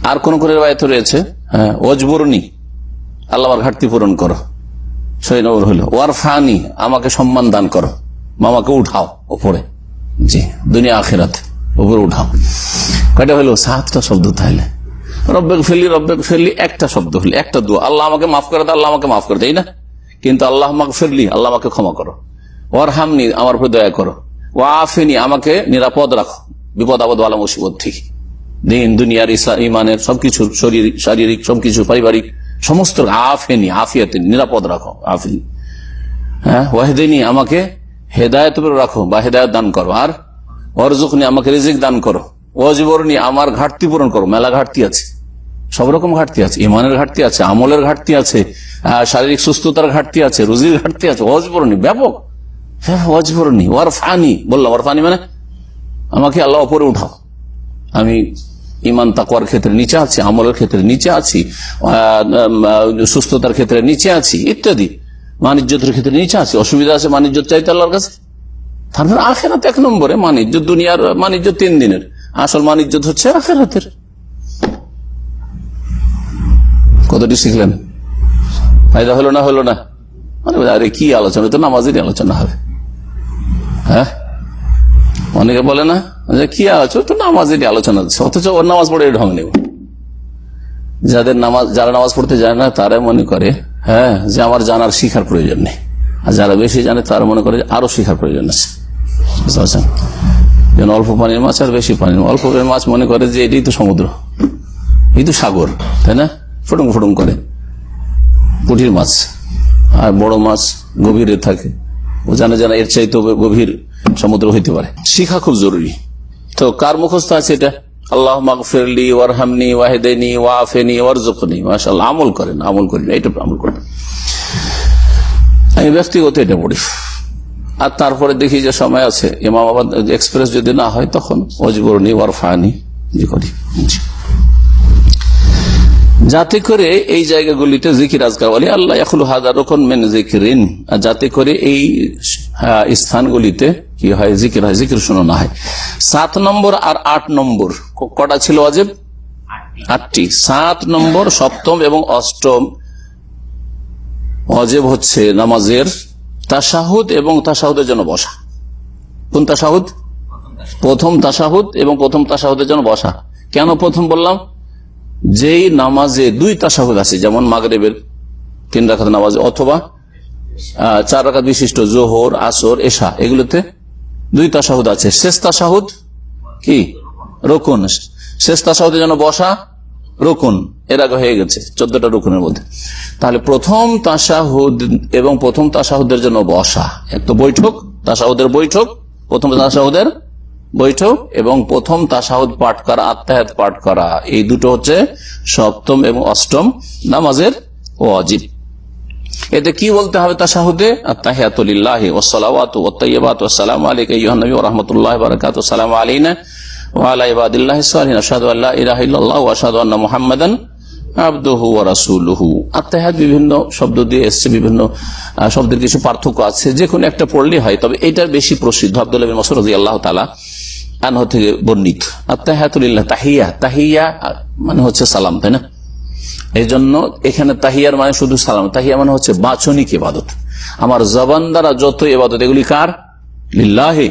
আর কোন করে রেওয়ায়ত রয়েছে? হ্যাঁ ওজবরনি আল্লাহর ঘাটতি পূরণ করো। সৈনবর হইল। ওয়ারফানি, আমাকে সম্মান দান করো। মামাকে উঠাও ওপরে জি, দুনিয়া, আখেরাতে। উপরে উঠাও। কয়টা হইল? সাতটা শব্দ তাহলে রব্বেক ফেলি রব্বেক ফেললি একটা শব্দ হইলে। একটা দু আল্লাহ আমাকে মাফ করে দেয় আল্লাহ আমাকে মাফ করে দেয় না? কিন্তু আল্লাহ আমাকে ফেরলি আল্লাহ আমাকে ক্ষমা করো। ওর হামনি আমার উপর দয়া করো। ও আফিনি আমাকে নিরাপদ রাখো। বিপদ, আপদ আলা মুসিবত থেকে। দিন দুনিয়ার ইমানের সবকিছু শারীরিক, সবকিছু, পারিবারিক, সমস্ত আফেনি, আফিয়াতে নিরাপদ রাখো, আফিনি। হ্যাঁ ওয়াহেদিনী, আমাকে হেদায়ত রাখো, বা হেদায়ত দান করো। আর অরজুকনি আমাকে রিজিক দান করো। অজবরণী আমার ঘাটতি পূরণ করো। মেলা ঘাটতি আছে। সব রকম ঘাটতি আছে। ইমানের ঘাটতি আছে, আমলের ঘাটতি আছে শারীরিক সুস্থতার ঘাটতি আছে, রুজির ঘাটতি আছে। অজবরণী ব্যাপক। অজবরণী ওয়ার ফানি বললাম ওয়ার ফানি মানে? আমাকে আল্লাহ ওপরে উঠাও। আমি ইমান তাকুয়ার ক্ষেত্রে নিচে আছি, আমলের ক্ষেত্রে নিচে আছি সুস্থতার ক্ষেত্রে নিচে আছি, ইত্যাদি। মানিজ্যতের ক্ষেত্রে নিচে আছি। অসুবিধা আছে মানিজ্য চাইতে আল্লাহর কাছে? তারপর আখেরাত এক নম্বরে মানিজ্য, দুনিয়ার মানিজ্য তিন দিনের। আসল মানিজ্য হচ্ছে আখেরাতের। কতটি শিখলেন? ফায়দা হলো না হলো না? মানে আরে, কি আলোচনা? তো নামাজেরই আলোচনা হবে। হ্যাঁ? অনেকে বলে না? যে কি আলোচনা তো নামাজেরই আলোচনা অথচ ওর নামাজ পড়ে ঢং নেব যাদের নামাজ যারা নামাজ পড়তে যায় না, তারা মনে করে হ্যাঁ যে আমার জানার শিখার প্রয়োজন নেই। আর যারা বেশি জানে, তারা মনে করে আরও শিখার প্রয়োজন আছে। বুঝতে পারছেন? যেন অল্প পানির মাছ আর বেশি পানির অল্প পানির মাছ মনে করে যে এটাই তো সমুদ্র। এই তো সাগর, তাই না? ফুটুং ফুটুং করে। পুঁটির মাছ। আর বড় মাছ গভীরে থাকে। জানে জানা এর চাইতে গভীর সমুদ্র হইতে পারে। শিখা খুব জরুরি। তো কার মুখস্থ আছে এটা? আল্লাহ মাগফিরলি ওয়ারহামনি ওয়াহেদেনি ওয়াফেনি ওয়ারজুকনি মাশাআল্লাহ, আমল করেন আমল করেন এটা আমল করেন। আমি ব্যক্তিগত এটা পড়ি। আর তারপরে দেখি যে সময় আছে, ইমামাবাদ এক্সপ্রেস যদি না হয়, তখন অজবরনি ওয়ারফানি করি। যাতে করে এই জায়গাগুলিতে জিকির আজকার বলি, আল্লাহ এখন হাজার রকম মেন জিকিরিন। যাতে করে এই স্থানগুলিতে কি হয়, জিকির হয়, জিকির শোনানো হয়। সাত নম্বর আর আট নম্বর কটা ছিল অজেব আটটি। সাত নম্বর, সপ্তম এবং অষ্টম অজেব হচ্ছে নামাজের তাসাহুদ এবং তাসাহুদের জন্য বসা। কোন তাসাহুদ প্রথম তাসাহুদ এবং প্রথম তাসাহুদের জন্য বসা। কেন প্রথম বললাম? যেই নামাজে দুই তাসাহুদ আছে, যেমন মাগরেবের তিন রাখাত নামাজে অথবা চার রাখাত বিশিষ্ট জোহর, আসর, এশা, এগুলোতে দুই তাসাহুদ আছে। শেষ তাসাহুদ কি? রকুন। শেষ তাসাহুদের জন্য বসা রকুন। এর আগে হয়ে গেছে, চোদ্দটা রকুনের মধ্যে। তাহলে প্রথম তাসাহুদ এবং প্রথম তাসাহুদের জন্য বসা। এক তো বৈঠক, তাসাহুদের বৈঠক, প্রথম তাসাহুদের বৈঠক এবং প্রথম তাসাহুদ পাঠ করা আত্মাহাত পাঠ করা। এই দুটো হচ্ছে সপ্তম এবং অষ্টম নামাজের ও অজিব এতে কি বলতে হবে তাসাহুদে? ওত্তাইবাত ওসালাম আলিক রহমতুল্লাহ বারকাত সালাম আল্লাহ রাসূলুহু। আত্মাহাত বিভিন্ন শব্দ দিয়ে এসছে, বিভিন্ন শব্দের কিছু পার্থক্য আছে। যে কোনো একটা পড়লে হয়, তবে এটার বেশি প্রসিদ্ধ। আব্দুল্লাহ বিন মাসউদ রাদিয়াল্লাহু তাআলা আনহ থেকে বর্ণিত। আত্মাহাতুলিল্লাহ তাহিয়া তাহিয়া মানে হচ্ছে সালাম, তাই না? এই জন্য এখানে তাহিয়ার মানে শুধু সালাম, তাহিয়া মানে হচ্ছে বাচনিক ইবাদত। আমার জবান দ্বারা যত ইবাদত, এগুলি কার? লিল্লাহে।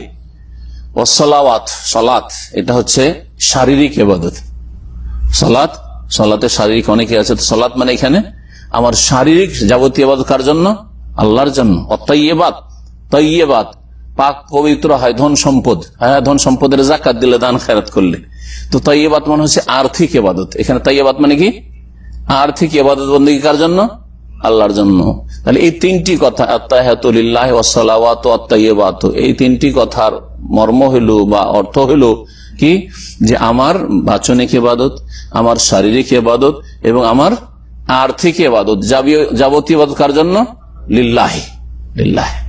ও সলাওয়াত, সলাত, এটা হচ্ছে শারীরিক ইবাদত। সলাত, সলাতে শারীরিক অনেকে আছে, তো সলাত মানে এখানে আমার শারীরিক যাবতীয় ইবাদত কার জন্য? আল্লাহর জন্য। অতইয়েবাদ তৈয়েবাদ পাক পবিত্র হয়, ধন সম্পদ। হ্যাঁ ধন সম্পদের জাকাত দিলে দান, খেরাত করলে। তো তৈয়েবাদ মানে হচ্ছে আর্থিক এবাদত এখানে তৈয়েবাদ মানে কি? আর্থিক এবাদত বন্দী কার জন্য? আল্লাহর জন্য। তাহলে এই তিনটি কথা আত্মাহাতুল্লাহ আত্মাইবাত এই তিনটি কথার মর্ম হইল বা অর্থ হইল কি? যে আমার বাচনিক এবাদত আমার শারীরিক এবাদত এবং আমার আর্থিক এবাদত যাবতীয় কার জন্য? লিল্লাহি। লিল্লাহি।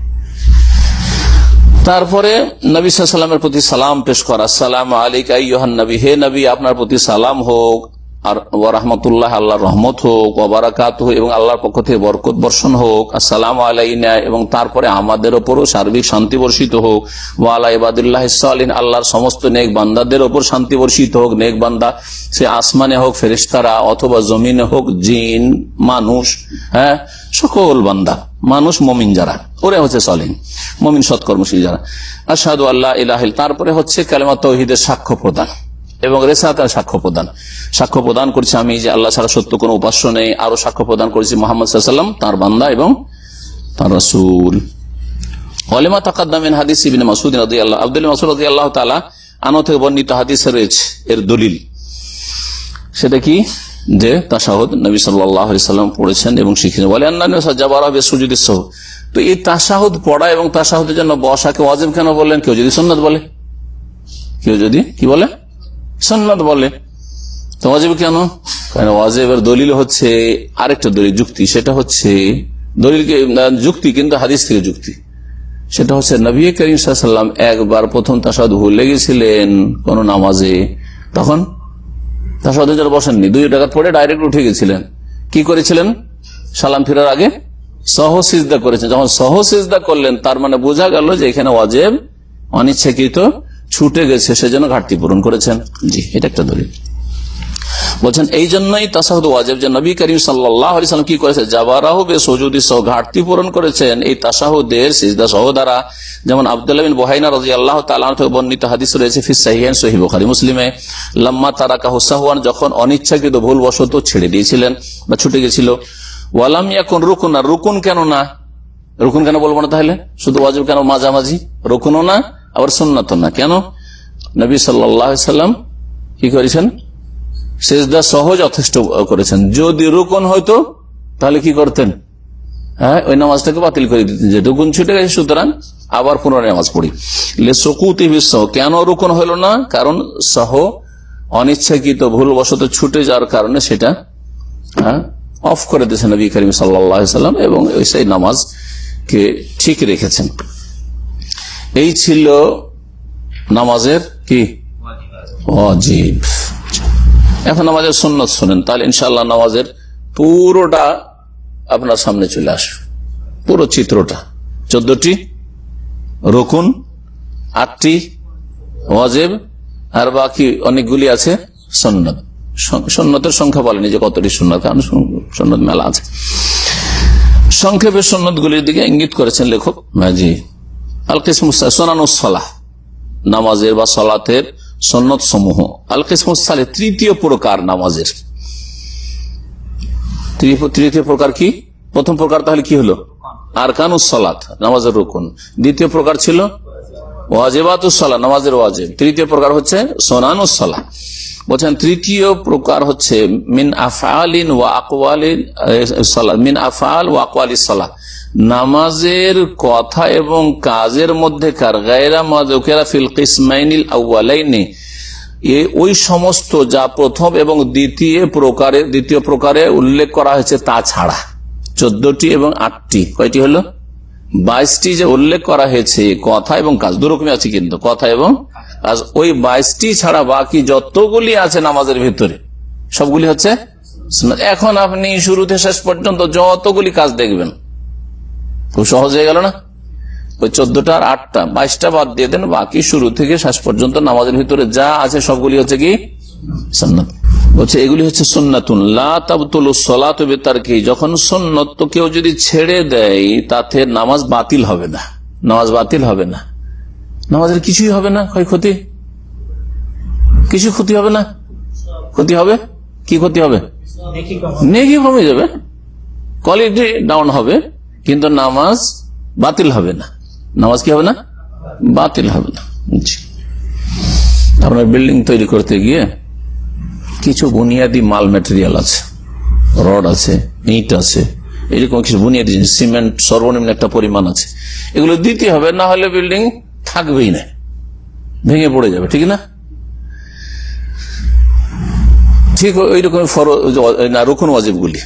তারপরে নবী সাল্লামের প্রতি সালাম পেশ করা। সালাম আলিক আইহান নবী, হে নবী, আপনার প্রতি সালাম হোক। আর রহমতুল্লাহ আল্লাহ রহমত হোক ওবারাকাত হোক, এবং আল্লাহর পক্ষ থেকে বরকত বর্ষণ হোক, আসসালাম আলাইনা, এবং তারপরে আমাদের ওপরও সার্বিক শান্তি বর্ষিত হোক। ও আল্লাহ ইবাদুল্লাহ সালিন আল্লাহর সমস্ত নেক বান্দাদের ওপর শান্তি বর্ষিত হোক। নেক বান্দা, সে আসমানে হোক ফেরিস্তারা অথবা জমিনে হোক, জিন, মানুষ হ্যাঁ সকল বান্দা, মানুষ, মমিন যারা ওরা হচ্ছে সলিন মমিন সৎকর্মশীল যারা। আসাদু আল্লাহ ইলাহিল তারপরে হচ্ছে কালেমা তৌহিদের সাক্ষ্য প্রদান। এবং রেসাতার সাক্ষ্য প্রদান। সাক্ষ্য প্রদান করছি আমি যে আল্লাহ ছাড়া সত্য কোন উপাস্য নেই। আরও সাক্ষ্য প্রদান করেছি মোহাম্মদ সাল্লাম তার বান্দা এবং তার রসুল। অলিমা তাকাদ্দামিন হাদিস ইবিন মাসুদ আল্লাহ আব্দুল মাসুদ আল্লাহ তালা আনো থেকে বর্ণিত হাদিসে রয়েছে, এর দলিল। সেটা কি? যে তাসাহুদ নবী সাল্লাম পড়েছেন এবং শিখেছেন বলে সুজুদি তো এই তাসাহুদ পড়া এবং তাসাহুদের জন্য বসাকে ওয়াজিব কেন বললেন? কেউ যদি সন্ন্যত বলে। কেউ যদি কি বলে? সন্ন্যত বলে। তো ওয়াজিব কেন? ওয়াজিবের দলিল হচ্ছে আরেকটা দলিল, যুক্তি। সেটা হচ্ছে দলিলকে যুক্তি, কিন্তু হাদিস থেকে যুক্তি। সেটা হচ্ছে নবী করিম সাল্লাম একবার প্রথম তাসাদ ভুলে গেছিলেন কোন নামাজে। তখন জন্য বসেননি, দুই টাকা পড়ে ডাইরেক্ট উঠে গেছিলেন। কি করেছিলেন? সালাম ফেরার আগে সহ সিজদা করেছেন। যখন সহ সিজদা করলেন, তার মানে বোঝা গেল যে এখানে ওয়াজেব অনিচ্ছাকৃত ছুটে গেছে, সেজন্য ঘাটতি পূরণ করেছেন। জি, এটা একটা দলিল। বলছেন এই জন্যই তাসাহুদ ওয়াজেব যে নবী করিম সাল্লাম কি করেছে? জাবারাহ বে সজুদি সহ ঘাটতি পূরণ করেছেন এই তাসাহুদের সিজদা সহ দ্বারা। যেমন আবদুল্লাহ বহাইনা রাজি আল্লাহ তালাহ বর্ণিত হাদিস রয়েছে ফিস সাহিয়ান সহি বখারি মুসলিমে। লাম্মা তারাকা হুসাহুয়ান যখন অনিচ্ছাকৃত ভুল বশত ছেড়ে দিয়েছিলেন বা ছুটে গেছিল। ওয়ালাম ইয়াকুন রুকুন না রুকুন কেন না রুকুন কেন বলব না তাহলে? শুধু ওয়াজিব কেন মাঝামাঝি? রুকুনও না আবার সুন্নত না। কেন? নবী সাল্লাম কি করেছেন? সেজদা সহ যথেষ্ট করেছেন। যদি রুকন হয়তো তাহলে কি করতেন? হ্যাঁ ওই নামাজটাকে বাতিল করে দিতেন। যে রুকুন ছুটে গেছে, সুতরাং আবার পুনরায় নামাজ পড়ি। সকুতি সহ কেন রুকন হইল না? কারণ সহ অনিচ্ছাকৃত ভুলবশত ছুটে যাওয়ার কারণে সেটা হ্যাঁ অফ করে দিয়েছেন নবী করিম সাল্লাম এবং সেই নামাজকে ঠিক রেখেছেন। এই ছিল নামাজের কি? অজীব এখন নামাজের সন্ন্যত শোনেন, তাহলে ইনশাল্লাহ নামাজের পুরোটা আপনার সামনে চলে আসবে। পুরো চিত্রটা। চোদ্দটি রকুন, আটটি ওয়াজেব, আর বাকি অনেকগুলি আছে সন্ন্যত সন্ন্যতের সংখ্যা বলেনি যে কতটি সন্ন্যত কারণ সন্ন্যত মেলা আছে। সংক্ষেপে সন্ন্যত গুলির দিকে ইঙ্গিত করেছেন লেখক জি আল কিসমুসালাহ নামাজের বা সলাতের সন্ন্যত সমূহ। আল কিসমুসালে তৃতীয় প্রকার নামাজের। তৃতীয় প্রকার কি? প্রথম প্রকার তাহলে কি হলো? আরকানুসলাত নামাজের রুকুন। দ্বিতীয় প্রকার ছিল ওয়াজেবাতুসলা নামাজের ওয়াজেব। তৃতীয় প্রকার হচ্ছে সোনানুসলা বলছেন, তৃতীয় প্রকার হচ্ছে মিন আফআলিন ওয়া আকওয়ালিন মিন আফআল ওয়া আকওয়ালি সালাহ নামাজের কথা এবং কাজের মধ্যেকার গায়রা মাযকুরা ফিল কিসমাইনিল আউয়ালাইনি। ওই সমস্ত যা প্রথম এবং দ্বিতীয় প্রকারে দ্বিতীয় প্রকারে উল্লেখ করা হয়েছে তা ছাড়া। চোদ্দটি এবং আটটি। কয়টি হলো? বাইশটি যে উল্লেখ করা হয়েছে, কথা এবং কাজ দুরকমই আছে কিন্তু, কথা এবং কাজ। ওই বাইশটি ছাড়া বাকি যতগুলি আছে নামাজের ভিতরে, সবগুলি হচ্ছে এখন আপনি শুরুতে শেষ পর্যন্ত যতগুলি কাজ দেখবেন, খুব সহজ হয়ে গেল না? ওই চোদ্দটা আর আটটা, বাইশটা বাদ দিয়ে দেন, বাকি শুরু থেকে শেষ পর্যন্ত নামাজের ভিতরে যা আছে সবগুলি হচ্ছে কি? বলছে এগুলি হচ্ছে সন্ন্যাতুন লাবতুল সলাত বেতারকে যখন সন্ন্যত তো কেউ যদি ছেড়ে দেয় তাতে নামাজ বাতিল হবে না। নামাজ বাতিল হবে না। নামাজের কিছুই হবে না? ক্ষয়ক্ষতি? কিছু ক্ষতি হবে না? ক্ষতি হবে? কি ক্ষতি হবে? নেকি কমে যাবে। কোয়ালিটি ডাউন হবে কিন্তু নামাজ বাতিল হবে না। নামাজ কি হবে না? বাতিল হবে না। আপনার বিল্ডিং তৈরি করতে গিয়ে কিছু বুনিয়াদি মাল ম্যাটেরিয়াল আছে রড আছে ইট আছে, এরকম কিছু বুনিয়াদি জিনিস সিমেন্ট সর্বনিম্ন একটা পরিমাণ আছে। এগুলো দিতে হবে, না হলে বিল্ডিং থাকবেই না, ভেঙে পড়ে যাবে, ঠিক না? ঠিক ওই রকম রুকুন ওয়াজিবগুলি।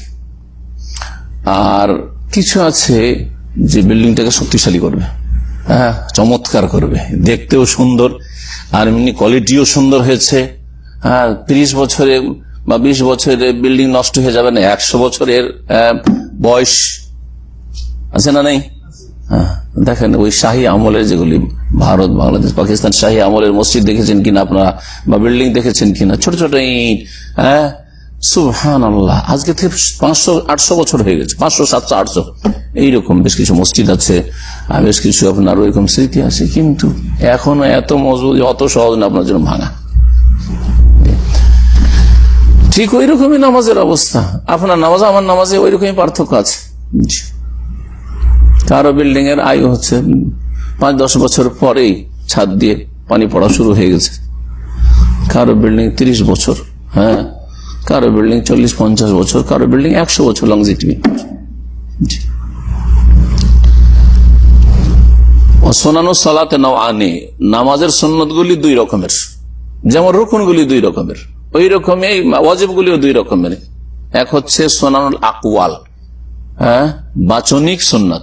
আর কিছু আছে যে বিল্ডিংটাকে শক্তিশালী করবে হ্যাঁ চমৎকার করবে, দেখতেও সুন্দর, আর এমনি কোয়ালিটিও সুন্দর হয়েছে। হ্যাঁ ত্রিশ বছরে বা বিশ বছরে বিল্ডিং নষ্ট হয়ে যাবে না একশো বছরের বয়স আছে না নেই? হ্যাঁ, দেখেন ওই শাহী আমলের যেগুলি ভারত বাংলাদেশ পাকিস্তান শাহী আমলের মসজিদ দেখেছেন কিনা আপনারা বা বিল্ডিং দেখেছেন কিনা? ছোট ছোট ইট হ্যাঁ? সুহান আল্লাহ আজকে থেকে পাঁচশো আটশো বছর হয়ে গেছে পাঁচশো সাতশো আটশো। এইরকম বেশ কিছু মসজিদ আছে বেশ কিছু আপনার ওইরকম স্মৃতি আছে কিন্তু এখনও এত মজবুত অত সহজ না আপনার জন্য ভাঙা। ঠিক ওই রকমই নামাজের অবস্থা। আপনার নামাজ, আমার নামাজে ওই রকমই পার্থক্য আছে। কারও বিল্ডিং এর আয়ু হচ্ছে পাঁচ, দশ বছর পরেই ছাদ দিয়ে পানি পড়া শুরু হয়ে গেছে। কারও বিল্ডিং তিরিশ বছর হ্যাঁ? কারও বিল্ডিং চল্লিশ, পঞ্চাশ বছর, কারও বিল্ডিং একশো বছর লংজিটিভি সোনানো সালাতে নাও আনে নামাজের সন্ন্যত দুই রকমের। যেমন রুকুন দুই রকমের। ওই রকমই ওয়াজিব গুলিও দুই রকমের এক হচ্ছে সোনানুল আকওয়াল হ্যাঁ? বাচনিক সুন্নত।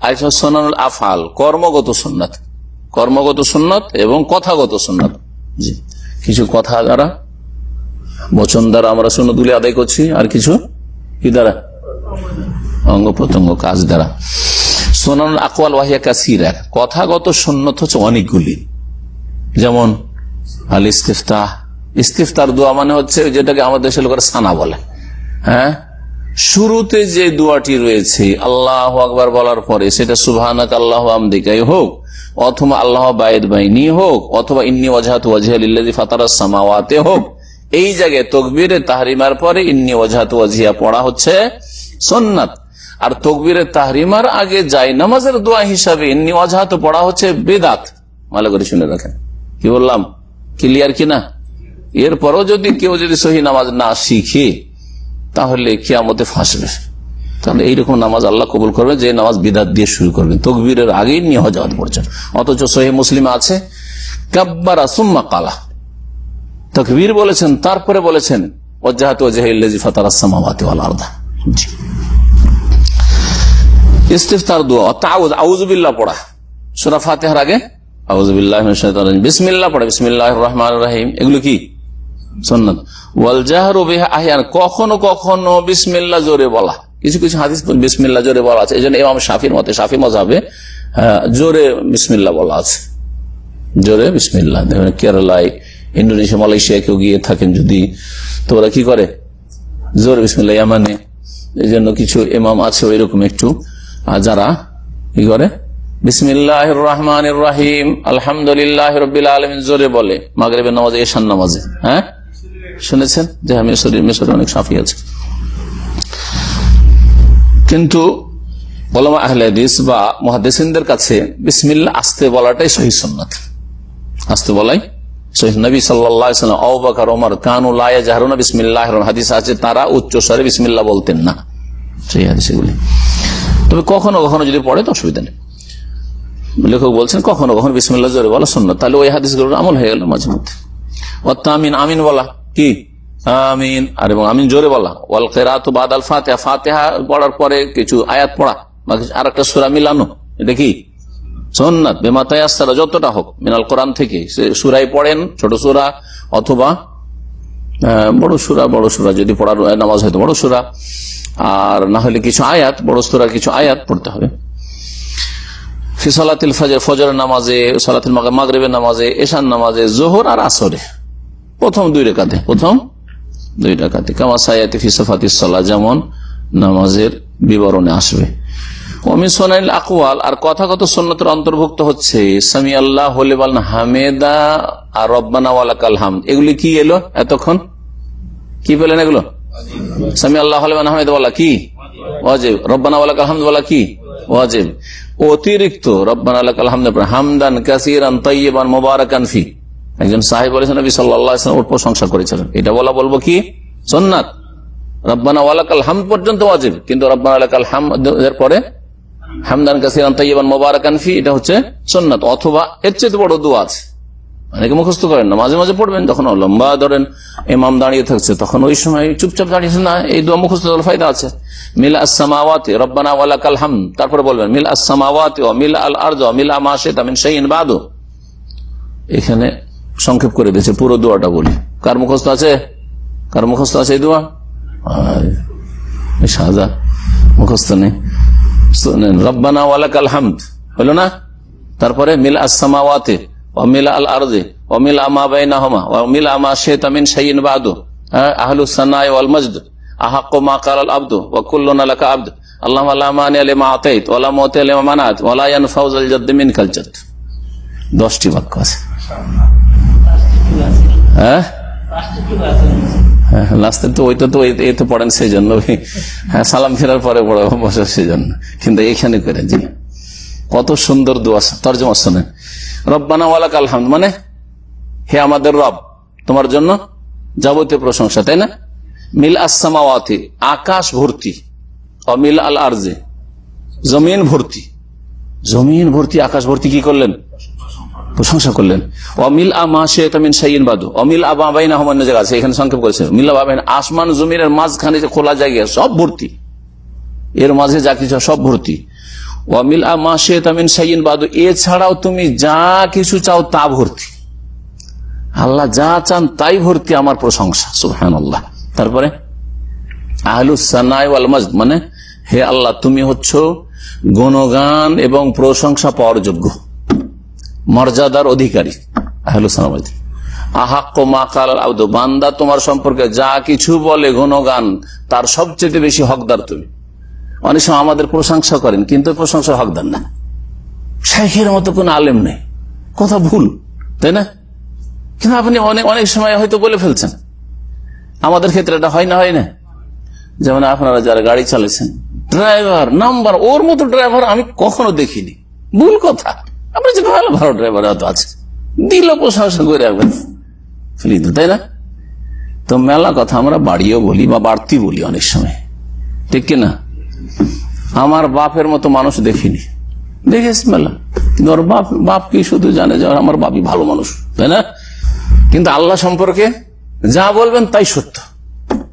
আরেকটা সোনানুল আফাল কর্মগত সুন্নত। কর্মগত সুন্নত এবং কথাগত সুন্নত। জি। কিছু কথা দ্বারা? বচন দ্বারা আমরা সুন্নতগুলি আদায় করছি। আর কিছু? কি দ্বারা? অঙ্গ প্রত্যঙ্গ, কাজ দ্বারা। সোনান আকওয়াল ওয়াহিয়া কাসিরা কথাগত সুন্নত হচ্ছে অনেকগুলি। যেমন আল ইস্তিফতাহ ইস্তিফতার দোয়া মানে হচ্ছে যেটাকে আমাদের দেশের লোকের সানা বলে। হ্যাঁ? শুরুতে যে দোয়াটি রয়েছে, আল্লাহ আকবার বলার পরে সেটা সুবহানাক আল্লাহ আমদিকাই হোক, অথবা আল্লাহ বায়দ বাইনি হোক, অথবা ইন্নি ওয়াজাহাত ওয়াজিহালিল্লাযী ফাতারাস সামাওয়াতে হোক, এই জায়গায় তকবীরে তাহরিমার পরে ইন্নি ওয়াজাহাত ওয়াজিহা পড়া হচ্ছে সুন্নাত। আর তকবীরে তাহরিমার আগে যাই নামাজের দোয়া হিসাবে ইন্নি ওয়াজাহাত পড়া হচ্ছে বেদাত। ভালো করে শুনে রাখেন। কি বললাম? ক্লিয়ার কিনা এরপরও যদি কেউ যদি সহি নামাজ না শিখে, তাহলে কিয়ামতে ফাঁসবে। তাহলে এইরকম নামাজ আল্লাহ কবুল করবে যে নামাজ বিদাত দিয়ে শুরু করবেন তকবীরের আগেই নিয়ে হজাত পড়ছেন অথচ সহি মুসলিম আছে, কাব্বারা সুম্মা কালা। তকবীর বলেছেন, তারপরে বলেছেন ইস্তিফতার দোয়া, তাউজ, আউযুবিল্লাহ পড়া। সূরা ফাতিহার আগে বিসমিল্লাহ পড়া, বিসমিল্লাহির রহমানির রহিম। এগুলো কি? জাহরু বিহা কখনো কখনো বিসমিল্লাহ জোরে বলা। কিছু কিছু হাদিস বিসমিল্লা জোরে বলা আছে। এজন্য ইমাম শাফির মতে শাফি মজাবে জোরে বিসমিল্লাহ বলা আছে। জোরে বিসমিল্লা। কেরালায় ইন্ডোনেশিয়া মালয়েশিয়া কেউ গিয়ে থাকেন যদি, তো ওরা কি করে? জোরে বিসমিল্লা। ইয়ামানে, এই জন্য কিছু ইমাম আছে ওই রকম একটু যারা কি করে? বিসমিল্লাহ রহমান রাহিম, আলহামদুলিল্লাহ রবিল আলমিন, জোরে বলে। মাগরেবের নামাজে এশান নামাজে হ্যাঁ? শুনেছেন যে হ্যাঁ মেসরি মেসরে অনেক সাফি আছে। কিন্তু বলমা আহলেদিস বা মহাদেসিনদের কাছে বিসমিল্লা আসতে বলাটাই সহি আসতে বলাই তারা উচ্চ স্বরে বলতেন না। কখনো কখনো যদি পড়ে তো অসুবিধা নেই। কখনো তাহলে ওই আমল হয়ে গেল মাঝে মধ্যে। আমিন বলা। কি? আমিন। আর এবং আমিন জোরে বলা ওয়াল কেরাত বাদ আল ফাতেহা। ফাতেহা পড়ার পরে কিছু আয়াত পড়া। বা আর একটা সুরা মিলানো। এটা কি? সন্ন্যাত বেমাতায়াস্তারা যতটা হোক। মিনাল কোরআন থেকে। সুরাই পড়েন, ছোট সুরা, অথবা বড় সুরা বড় সুরা যদি পড়ার নামাজ হয়তো বড় সুরা। আর না হলে কিছু আয়াত, বড় সুরার কিছু আয়াত পড়তে হবে। ফিসলাতিল ফজর, ফজরের নামাজে, সলাতিল মাগরেবের নামাজে এশান নামাজে, জোহর আর আসরে। প্রথম দুই রেখাতে, প্রথম দুই রাকাতে কামা সায়াতি ফিসফাতি যেমন নামাজের বিবরণে আসবে। অমি আকওয়াল, আর কথাগত সন্ন্যতের অন্তর্ভুক্ত হচ্ছে সামি আল্লাহ হলিবাল হামেদা আর রব্বানা ওয়ালাকাল হামদ। এগুলি কি এলো এতক্ষণ? কি পেলেন এগুলো? সামি আল্লাহ হলিবান হামেদ কি? ওয়াজেব। রব্বানা ওয়ালাকাল হামদ বলা কি? ওয়াজেব। অতিরিক্ত রব্বান হামদ হামদান কাসিরান তৈবান মোবারকান ফি একজন সাহেব বলেছেন, নবী সাল্লাহ ওর প্রশংসা করেছিলেন। এটা বলা বলব কি? সন্ন্যাত রব্বানা ওয়ালাকাল হাম পর্যন্ত ওয়াজিব। কিন্তু রব্বানা হাম হামদের পরে হামদান কাসিরান তৈবান মোবারকান ফি, এটা হচ্ছে সন্ন্যাত অথবা এর চেয়ে বড় দোয়া আছে। অনেকে মুখস্থ করেন না, মাঝে মাঝে পড়বেন, তখন লম্বা ধরেন এমাম দাঁড়িয়ে থাকছে, তখন ওই সময় চুপচাপ দাঁড়িয়েছে না, এই দোয়া মুখস্থ ফায়দা আছে। মিল আসামাওয়াতে রব্বানা ওয়ালাকাল হাম তারপরে বলবেন, মিল আসামাওয়াতে মিল আল আর্জ মিল আমাশে তামিন শাইন বাদু এখানে সংক্ষেপ করে দিয়েছে, পুরো দোয়াটা বলি। কার মুখস্থ আছে? কার মুখস্থ আছে এই দোয়া? সাজা, মুখস্থ নেই। রব্বানা ওয়ালাকাল হামদ হলো না? তারপরে, মিল আসামাওয়াতে অমিল আল আরজে অমিল আমা বাইনাহমা অমিল আমা শেত আমিন শাইন বাদু আহলু সানাই ওয়াল মজদ আহাক্ক মা কাল আল আব্দু ওয়াকুল্লুন আলাকা আব্দ আল্লাহ আল্লাহ মানি আলিমা আতাইত ওয়ালা মতে আলিমা মানাত ওয়ালা ইয়ান ফাউজাল জাদ্দ মিন কালজাত দশটি বাক্য আছে। হ্যাঁ? লাস্টের তো ওইটা তো এতে পড়েন সেই জন্য হ্যাঁ সালাম পরে কিন্তু এখানে কত সুন্দর মানে হে আমাদের রব, তোমার জন্য যাবতীয় প্রশংসা, তাই না? মিল আসামাওয়াতি আকাশ ভর্তি অমিল আল আরজে, জমিন ভর্তি। জমিন ভর্তি, আকাশ ভর্তি কি করলেন? প্রশংসা করলেন। অমিল আমা শেতামিন সাইন বাদু। অমিল আবা বাইনা হমান জায়গা আছে এখানে সংক্ষেপ করেছে। মিল আবাইন আসমান জমিনের মাঝখানে যে খোলা জায়গা, সব ভর্তি। এর মাঝে যা কিছু সব ভর্তি। অমিল আমা শেতামিন সাইন বাদু, এছাড়াও তুমি যা কিছু চাও তা ভর্তি। আল্লাহ যা চান তাই ভর্তি আমার প্রশংসা সুহান আল্লাহ তারপরে আহলুসানাই মজদ মানে হে আল্লাহ, তুমি হচ্ছ গণগান এবং প্রশংসা পাওয়ার যোগ্য। মর্যাদার অধিকারী আহলুসানাম আহাক্ক মাকাল আব্দ, বান্দা তোমার সম্পর্কে যা কিছু বলে গুণগান, তার সবচেয়ে বেশি হকদার তুমি। অনেক সময় আমাদের প্রশংসা করেন, কিন্তু প্রশংসা হকদার না। শেখের মতো কোন আলেম নেই। কথা ভুল, তাই না? কিন্তু আপনি অনেক অনেক সময় হয়তো বলে ফেলছেন। আমাদের ক্ষেত্রে এটা হয় না হয় না। যেমন আপনারা যারা গাড়ি চালাচ্ছেন, ড্রাইভার নাম্বার, ওর মতো ড্রাইভার আমি কখনো দেখিনি। ভুল কথা। আপনি যে ভালো ভালো ড্রাইভার হয়তো আছে। দিল প্রশংসা করে রাখবেন ফিরিত তাই না? তো মেলা কথা আমরা বাড়িও বলি বা বাড়তি বলি অনেক সময়। ঠিক কিনা আমার বাপের মতো মানুষ দেখিনি। দেখেছি মেলা। কিন্তু ওর বাপ বাপ কি শুধু জানে যে আমার বাপই ভালো মানুষ, তাই না? কিন্তু আল্লাহ সম্পর্কে যা বলবেন তাই সত্য।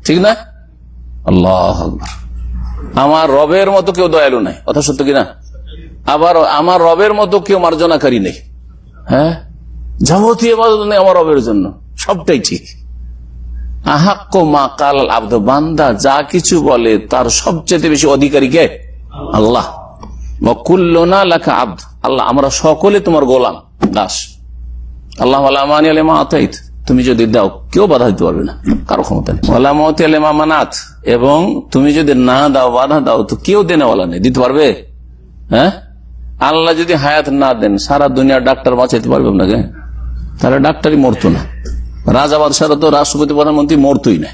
ঠিক না? আল্লাহ আমার রবের মতো কেউ দয়ালু নাই। কথা সত্য কিনা আবার আমার রবের মতো কেউ মার্জনাকারী নেই। হ্যাঁ? যাবতীয় নেই আমার রবের জন্য। সবটাই ঠিক। আহাক্ক মা কাল আব্দ, বান্দা যা কিছু বলে তার সবচেয়ে বেশি অধিকারী কে? আল্লাহ। লেখা আব্দ। আল্লাহ, আমরা সকলে তোমার গোলাম, দাস। আল্লাহ আলামানি আলেমা আতাইত। তুমি যদি দাও, কেউ বাধা দিতে পারবে না, কারও ক্ষমতা নেই। এবং তুমি যদি না দাও, বাধা দাও, তো কেউ দেনেওয়ালা নেই। দিতে পারবে? হ্যাঁ? আল্লাহ যদি হায়াত না দেন, সারা দুনিয়ার ডাক্তার বাঁচাইতে পারবে আপনাকে? তাহলে ডাক্তারই মরতো না। রাজা বাদশারা তো রাষ্ট্রপতি, প্রধানমন্ত্রী মরতই না।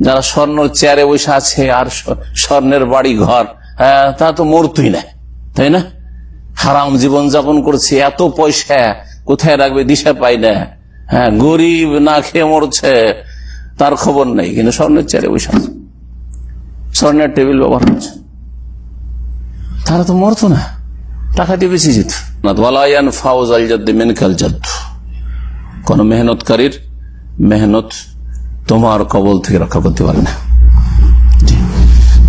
যারা স্বর্ণ চেয়ারে বসে আছে আর স্বর্ণের বাড়ি ঘর হ্যাঁ তা তো মরতই না। তাই না? হারাম জীবন যাপন করছে, এত পয়সা কোথায় রাখবে, দিশা পাই না। হ্যাঁ গরিব না খেয়ে মরছে, তার খবর নেই, কিন্তু স্বর্ণের চেয়ারে বসে আছে। স্বর্ণের টেবিল ব্যবহার করছে। তারা তো মরতো না। টাকা দিয়ে বেশি যেত কোন মেহনতকারীর মেহনত তোমার কবল থেকে রক্ষা করতে পারে না।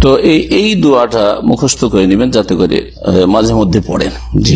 তো এই এই দোয়াটা মুখস্থ করে নেবেন যাতে করে মাঝে মধ্যে পড়েন। জি।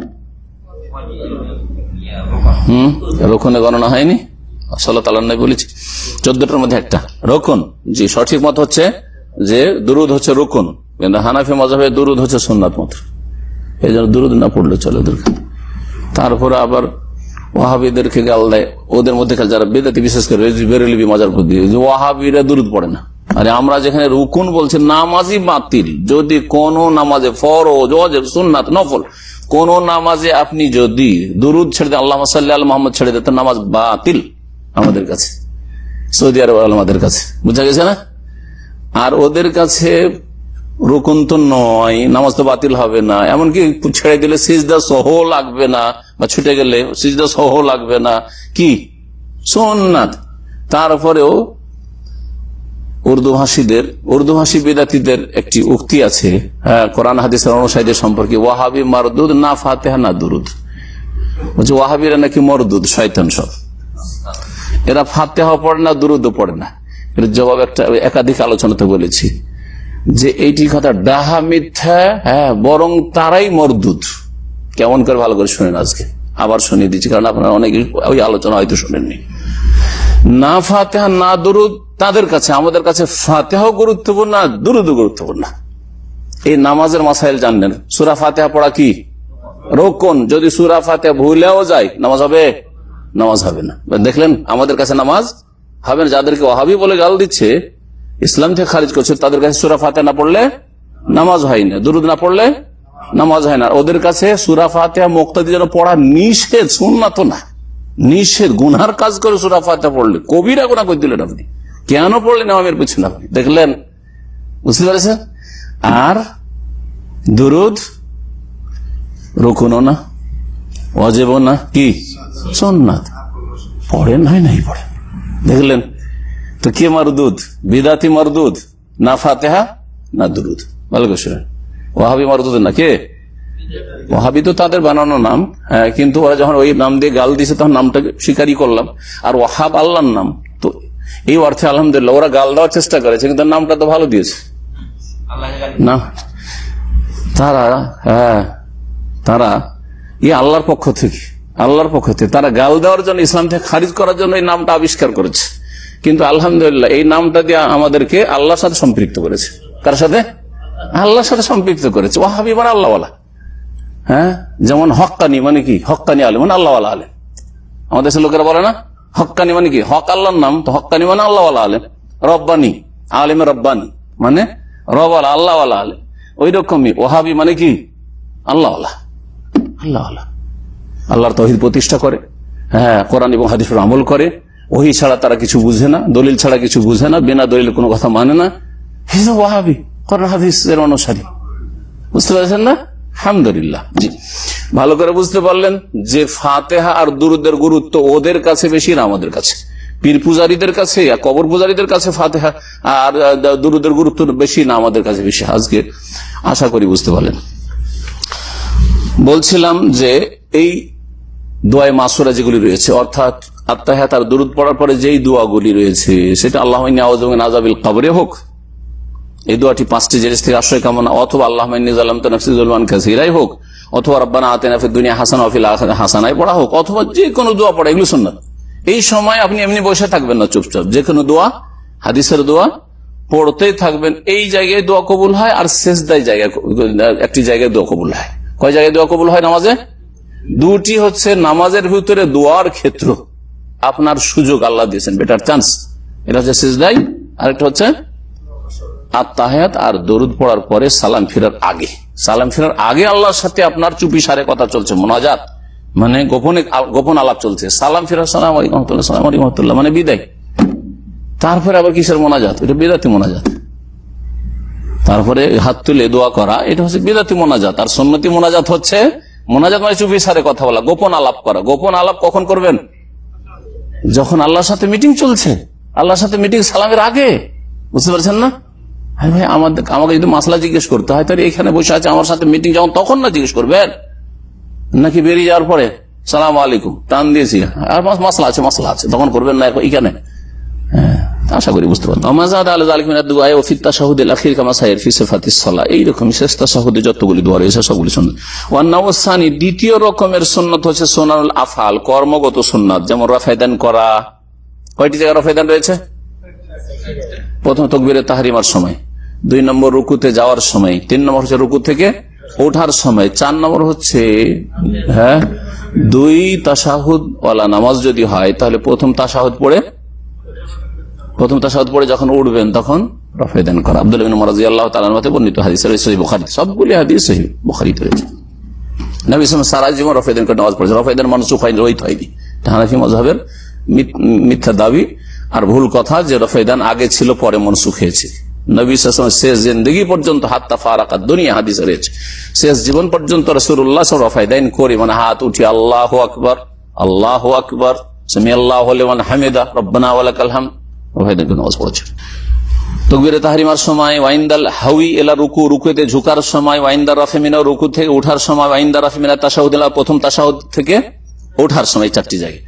হম? রক্ষণে গণনা হয়নি? সাল্লাহ তাল্লাহ বলেছি। চোদ্দটার মধ্যে একটা। রক্ষণ জি, সঠিক মত হচ্ছে যে দুরুদ হচ্ছে রক্ষণ কিন্তু হানাফি মজাবে দুরুদ হচ্ছে সোননাথ মত। এই জন্য দুরুদ না পড়লে চলে ওদেরকে তারপরে আবার ওয়াহাবিদেরকে গাল দেয়। ওদের মধ্যে যারা বেদাতি, বিশেষ করে বেরেলিবি মজার প্রতি ওয়াহাবিরা দুরুদ পড়ে না। আরে আমরা যেখানে রুকুন বলছি নামাজি বাতিল। যদি কোন নামাজে ফরজ অজেব সুন্নাত নফল কোন নামাজে আপনি যদি দুরুদ ছেড়ে দেন আল্লাহ সাল্লাহ মোহাম্মদ ছেড়ে দেন নামাজ বাতিল আমাদের কাছে। সৌদি আরব আমাদের কাছে। বুঝা গেছে না? আর ওদের কাছে রুকুন তো নয়, নামাজ তো বাতিল হবে না। এমনকি ছেড়ে দিলে সিজদা সহ লাগবে না, বা ছুটে গেলে সিজদা সহ লাগবে না। কি? সোননাথ তারপরেও উর্দু ভাষীদের, উর্দু বেদাতিদের একটি উক্তি আছে হ্যাঁ কোরআন হাদিসের অনুসারীদের সম্পর্কে, ওয়াহাবি মারদুদ না ফাতেহা না দুরুদ? বলছে, ওয়াহাবিরা নাকি মরদুদ, শয়তান সব। এরা ফাতেহা পড়ে না দুরুদ পড়ে না। এর জবাব একটা একাধিক আলোচনাতে বলেছি, যে এইটি কথা ডাহা মিথ্যা হ্যাঁ বরং তারাই মরদুদ। কেমন করে ভালো করে শুনেন আজকে? আবার শুনিয়ে দিচ্ছি, কারণ আপনারা অনেক ওই আলোচনা হয়তো শুনেননি। না ফাতেহা, না দুরুদ তাদের কাছে, আমাদের কাছে ফাতেহাও গুরুত্বপূর্ণ দুরুদ গুরুত্বপূর্ণ। এই নামাজের মাসাইল জানলেন। সুরা ফাতেহা পড়া কি? রোকন। যদি সুরা ফাতেহা ভুলেও যায়, নামাজ হবে? নামাজ হবে না। দেখলেন, আমাদের কাছে নামাজ হবে না। যাদেরকে অহাবি বলে গাল দিচ্ছে, ইসলাম থেকে খারিজ করছে, তাদের কাছে সুরা ফাতে না পড়লে নামাজ হয় না। দুরুদ না পড়লে নামাজ হয় না। ওদের কাছে সুরা ফাতে মোক্তাদি যেন পড়া নিষেধ শুননা তো না। নিষেধ গুনহার কাজ করে সুরা ফাতে পড়লে। কবিরা গুণা করে দিলেন আপনি। কেন পড়লেন আমাদের পিছনে আপনি? দেখলেন? বুঝতে পেরেছেন? আর দুরুদ রুকুনও না অজেব না, কি? সোননাথ পড়েন, হয় নাই পড়েন? দেখলেন? তো কে মারদুদ? বিদাতি মারদুদ? না ফাতেহা, না দুরুদ। ভালো শুনেন। ওহাবি মারদুদ না, কে? ওহাবি তো তাদের বানানো নাম হ্যাঁ কিন্তু ওরা যখন ওই নাম দিয়ে গাল দিয়েছে, তখন নামটা স্বীকারই করলাম। আর ওহাব আল্লাহর নাম। এই অর্থে আলহামদুলিল্লাহ, ওরা গাল দেওয়ার চেষ্টা করেছে, কিন্তু নামটা তো ভালো দিয়েছে। না। তারা হ্যাঁ তারা ই আল্লাহর পক্ষ থেকে, আল্লাহর পক্ষ থেকে, তারা গাল দেওয়ার জন্য ইসলাম থেকে খারিজ করার জন্য এই নামটা আবিষ্কার করেছে। কিন্তু আলহামদুলিল্লাহ, এই নামটা দিয়ে আমাদেরকে আল্লাহর সাথে সম্পৃক্ত করেছে। কার সাথে? আল্লাহর সাথে সম্পৃক্ত করেছে। ও হাবি মানে আল্লাহওয়ালা। হ্যাঁ? যেমন হক্কানি মানে কি? হক্কানি আলে মানে আল্লাহওয়ালা আলে আমাদের লোকেরা বলে না? হক্কানি মানে কি? হক আল্লাহর নাম তো হকানি মানে আল্লাহওয়ালা আলেম। রব্বানি আলেমে রব্বানি মানে রবালা আল্লাহওয়ালা আলেম। ওই রকমই ওহাবি মানে কি? আল্লাহওয়ালা। আল্লাহওয়ালা। আল্লাহর তহিদ প্রতিষ্ঠা করে হ্যাঁ কোরআন এবং হাদিসের আমল করে। ওহি ছাড়া তারা কিছু বুঝে না দলিল ছাড়া কিছু বুঝে না বিনা দলিল কোনো কথা মানে না। হিসেব ওয়াহাবি কোরআন হাদিসের অনুসারী। বুঝতে পারছেন না? আলহামদুলিল্লাহ। জি। ভালো করে বুঝতে পারলেন যে ফাতেহা আর দুরুদের গুরুত্ব ওদের কাছে বেশি না আমাদের কাছে। পীর পূজারীদের কাছে কবর পূজারীদের কাছে ফাতেহা আর দুরুদের গুরুত্ব বেশি না আমাদের কাছে বেশি। আজকে আশা করি বুঝতে পারলেন। বলছিলাম যে এই দোয়ায় মাসুরা যেগুলি রয়েছে, অর্থাৎ আত্মাহাত তার দূরত পড়ার পরে যেই দোয়াগুলি রয়েছে, সেটা আল্লাহ নাজাবিল কাবরে হোক, এই দোয়াটি পাঁচটি জিনিস থেকে আশ্রয় কামনা, অথবা আল্লাহ নফসিজুলমান কাসিরাই হোক অথবা রব্বানা আতেনাফি দুনিয়া হাসান অফিল হাসানায় পড়া হোক, অথবা যে কোনো দোয়া পড়া, এগুলো শুননা এই সময় আপনি এমনি বসে থাকবেন না চুপচাপ, যে কোনো দোয়া, হাদিসের দোয়া পড়তেই থাকবেন, এই জায়গায় দোয়া কবুল হয় আর শেষ দায় জায়গায় একটি জায়গায় দোয়া কবুল হয়। কয় জায়গায় দোয়া কবুল হয় নামাজে? দুটি হচ্ছে নামাজের ভিতরে দোয়ার ক্ষেত্র। আপনার সুযোগ আল্লাহ দিয়েছেন বেটার চান্স এটা হচ্ছে শেষ সিজদাই আরেকটা হচ্ছে আত্মাহাত আর দরুদ পড়ার পরে সালাম ফেরার আগে। সালাম ফেরার আগে আল্লাহর সাথে আপনার চুপি সারে কথা চলছে, মোনাজাত। মানে গোপনে গোপন আলাপ চলছে। সালাম ফেরার সালাম আলী মহতুল্লাহ সালাম মানে বিদায়। তারপরে আবার কিসের মোনাজাত? এটা বিদাতি মোনাজাত। তারপরে হাত তুলে দোয়া করা, এটা হচ্ছে বিদাতি মোনাজাত। আর সন্ন্যতি মোনাজাত হচ্ছে, মোনাজাত মানে চুপি সারে কথা বলা, গোপন আলাপ করা। গোপন আলাপ কখন করবেন? যখন আল্লাহর সাথে মিটিং চলছে। আল্লাহর সাথে মিটিং সালামের আগে। বুঝতে পারছেন না? ভাই, আমাদের, আমাকে যদি মাসলা জিজ্ঞেস করতে হয়, তাহলে এখানে বসে আছে, আমার সাথে মিটিং যখন, তখন না জিজ্ঞেস করবেন নাকি বেরিয়ে যাওয়ার পরে? সালাম আলাইকুম, টান দিয়েছি। আর মাসলা আছে মাসলা আছে, তখন করবেন না এখানে। হ্যাঁ আশা করি বুঝতে শেষতা যতগুলি সবগুলি দ্বিতীয় রকমের সুন্নত হচ্ছে সোনারুল আফাল, কর্মগত সুন্নাত, যেমন রাফায়দান করা। কয়টি জায়গায় রাফায়দান রয়েছে? প্রথম তকবীরে তাহারিমার সময়। দুই নম্বর রুকুতে যাওয়ার সময়, তিন নম্বর হচ্ছে রুকু থেকে ওঠার সময়, চার নম্বর হচ্ছে হ্যাঁ দুই তাসাহুদ ওয়ালা নামাজ যদি হয়, তাহলে প্রথম তাসাহুদ পড়ে, প্রথম তাসাহুদ পড়ে যখন উঠবেন, তখন রফেদান করা। আব্দুল মরাজি আল্লাহ তালার মতে বর্ণিত হাদিস সহি বুখারি। সবগুলি হাদিস সহি বুখারিতে রয়েছে। নবী সারা জীবন রফেদান করে নামাজ পড়েছে রফেদান মানুষ হয়নি রহিত হয়নি। হানাফি মজাহের মিথ্যা দাবি। আর ভুল কথা যে রফেদান আগে ছিল, পরে মনসুখ হয়েছে। মানে তাহারিমার সময় ওয়াইন্দাল হাউই এলা রুকু, রুকুতে ঝুকার সময় ওয়াইন্দার রাফেমিনা, রুকু থেকে উঠার সময় ওয়াইন্দার রাফেমিনা তাসাউদ প্রথম তাসাউদ থেকে ওঠার সময় চারটি জায়গায়।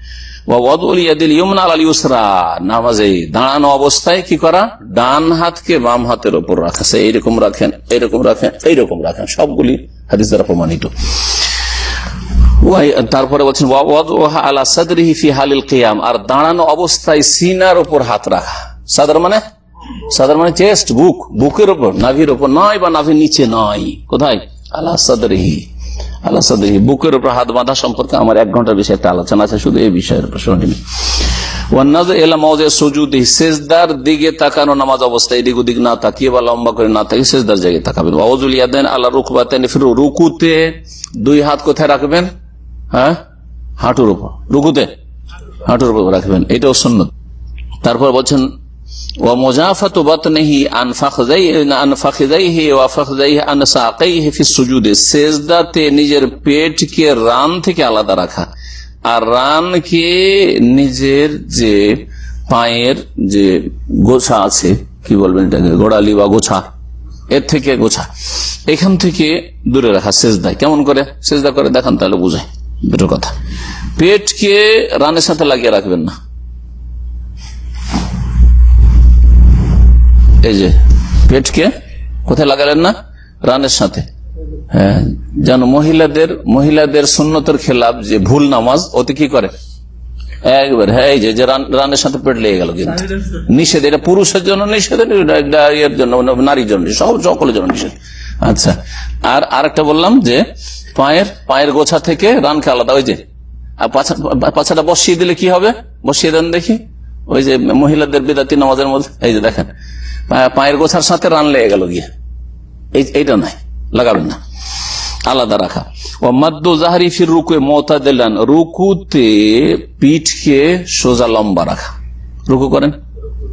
নামাজে দাঁড়ানো অবস্থায় কি করা? ডান হাতকে বাম হাতের ওপর রাখা। সে এইরকম রাখেন এইরকম রাখেন এইরকম রাখেন। সবগুলি হাদিস দ্বারা প্রমাণিত। তারপরে বলছেন আলা সাদরিহি আর দাঁড়ানো অবস্থায় সিনার উপর হাত রাখা। সাদার মানে? সাদার মানে চেস্ট, বুক। বুকের উপর নাভির উপর নয় বা নাভির নিচে নয়। কোথায়? আল্লাহ সাদরিহি। আল্লাহ সাদরিহি বুকের উপর হাত বাঁধা সম্পর্কে আমার এক ঘণ্টার বেশি একটা আলোচনা আছে, শুধু এই বিষয়ের উপর শুনিনি সেজদার দিকে তাকানো নামাজ অবস্থা এদিক ওদিক না তাকিয়ে বা লম্বা করে না সেজদার জায়গায় তাকাবেন। রুকুতে দুই হাত কোথায় রাখবেন? হ্যাঁ? হাঁটুর উপর। রুকুতে? হাঁটুর উপর রাখবেন। এটাও তারপর বলছেন ও মোজাফাত বাতনিহি আন ফাখজাইহি ওয়া ফাখজাইহি আন সাকাইহি ফি সুজুদে সেজদাতে নিজের পেটকে রান থেকে আলাদা রাখা। আর রানকে নিজের যে পায়ের যে গোছা আছে, কি বলবেন এটাকে? গোড়ালি বা গোছা। এর থেকে গোছা। এখান থেকে দূরে রাখা সেজদায় কেমন করে? সেজদা করে? দেখান তাহলে বুঝায় দুটো কথা। পেটকে রানের সাথে লাগিয়ে রাখবেন না। এই যে পেটকে? কোথায় লাগালেন না? রানের সাথে। হ্যাঁ যেন মহিলাদের মহিলাদের সুন্নতের খেলাফ যে ভুল নামাজ ওতে কি করে? একবার হ্যাঁ এই যে রানের সাথে পেট লেগে গেল কিন্তু। নিষেধ এটা পুরুষের জন্য নিষেধ এর জন্য নারীর জন্য সব সকলের জন্য নিষেধ। আচ্ছা আর আরেকটা বললাম যে পায়ের পায়ের গোছা থেকে রানকে আলাদা ওই যে আর পাছাটা বসিয়ে দিলে কি হবে? বসিয়ে দেন দেখি। ওই যে মহিলাদের বিদাতি নামাজের মধ্যে এই যে দেখেন পায়ের গোছার সাথে রান লেগে গেল গিয়ে। এইটা নাই, লাগাবেন না। আলাদা রাখা। ও মাদ্দু জাহারি ফির রুকুয়ে মতা দিলেন রুকুতে পিঠকে সোজা লম্বা রাখা। রুকু করেন।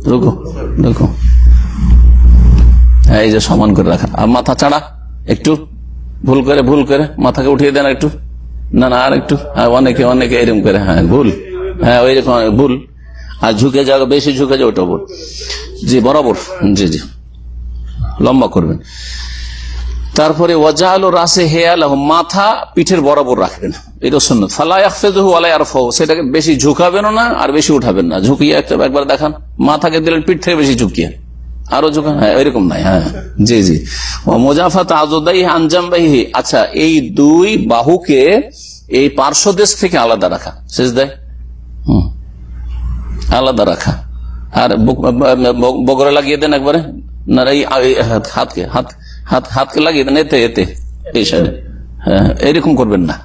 রুকু রুকু। এই যে সমান করে রাখা। আর মাথা চাড়া, একটু। ভুল করে ভুল করে। মাথাকে উঠিয়ে দেন একটু। না না, আর একটু। অনেকে অনেকে এরকম করে। হ্যাঁ ভুল। হ্যাঁ ওই রকম, ভুল। আর ঝুঁকে যাওয়া বেশি ঝুঁকে যায় ওটা ভুল জি, বরাবর। জি জি। লম্বা করবেন। তারপরে ওয়াজাল রাসে হেয়াল মাথা পিঠের বরাবর রাখবেন। এটা শূন্য ফালাইফেজু সেটাকে বেশি ঝুঁকাবেন না, আর বেশি উঠাবেন না। ঝুঁকিয়ে একবার দেখান। মাথাকে দিলেন, পিঠ থেকে বেশি ঝুঁকিয়ে। আরও ঝুঁকান হ্যাঁ এরকম নাই হ্যাঁ। জি জি। মোজাফাত আঞ্জাম বাহি আচ্ছা এই দুই বাহুকে এই পার্শ্বদেশ থেকে আলাদা রাখা। শেষ দেয় হম। আলাদা রাখা। আর বগরে লাগিয়ে দেন একবারে। না হাতকে, হাত হাত, হাতকে লাগিয়ে দেন, এতে এতে, এই হ্যাঁ এরকম করবেন না।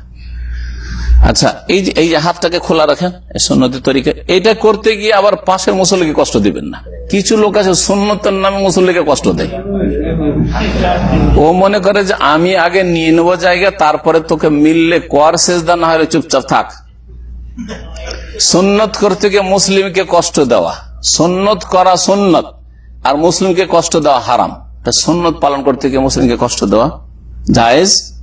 আচ্ছা এই যে এই যে হাতটাকে খোলা রাখেন সন্ন্যতের তরিকা, এটা করতে গিয়ে আবার পাশের মুসল্লিকে কষ্ট দিবেন না। কিছু লোক আছে সন্ন্যতের নামে মুসল্লিকে কষ্ট দেয়। ও মনে করে যে, আমি আগে নিয়ে নেব জায়গা, তারপরে তোকে মিললে কর শেষদা না হলে চুপচাপ থাক। সন্ন্যত করতে গিয়ে মুসলিমকে কষ্ট দেওয়া। সন্ন্যত করা সন্ন্যত আর মুসলিমকে কষ্ট দেওয়া হারাম। সন্ন্যত পালন করতে গিয়ে মুসলিমকে কষ্ট দেওয়া জায়েজ।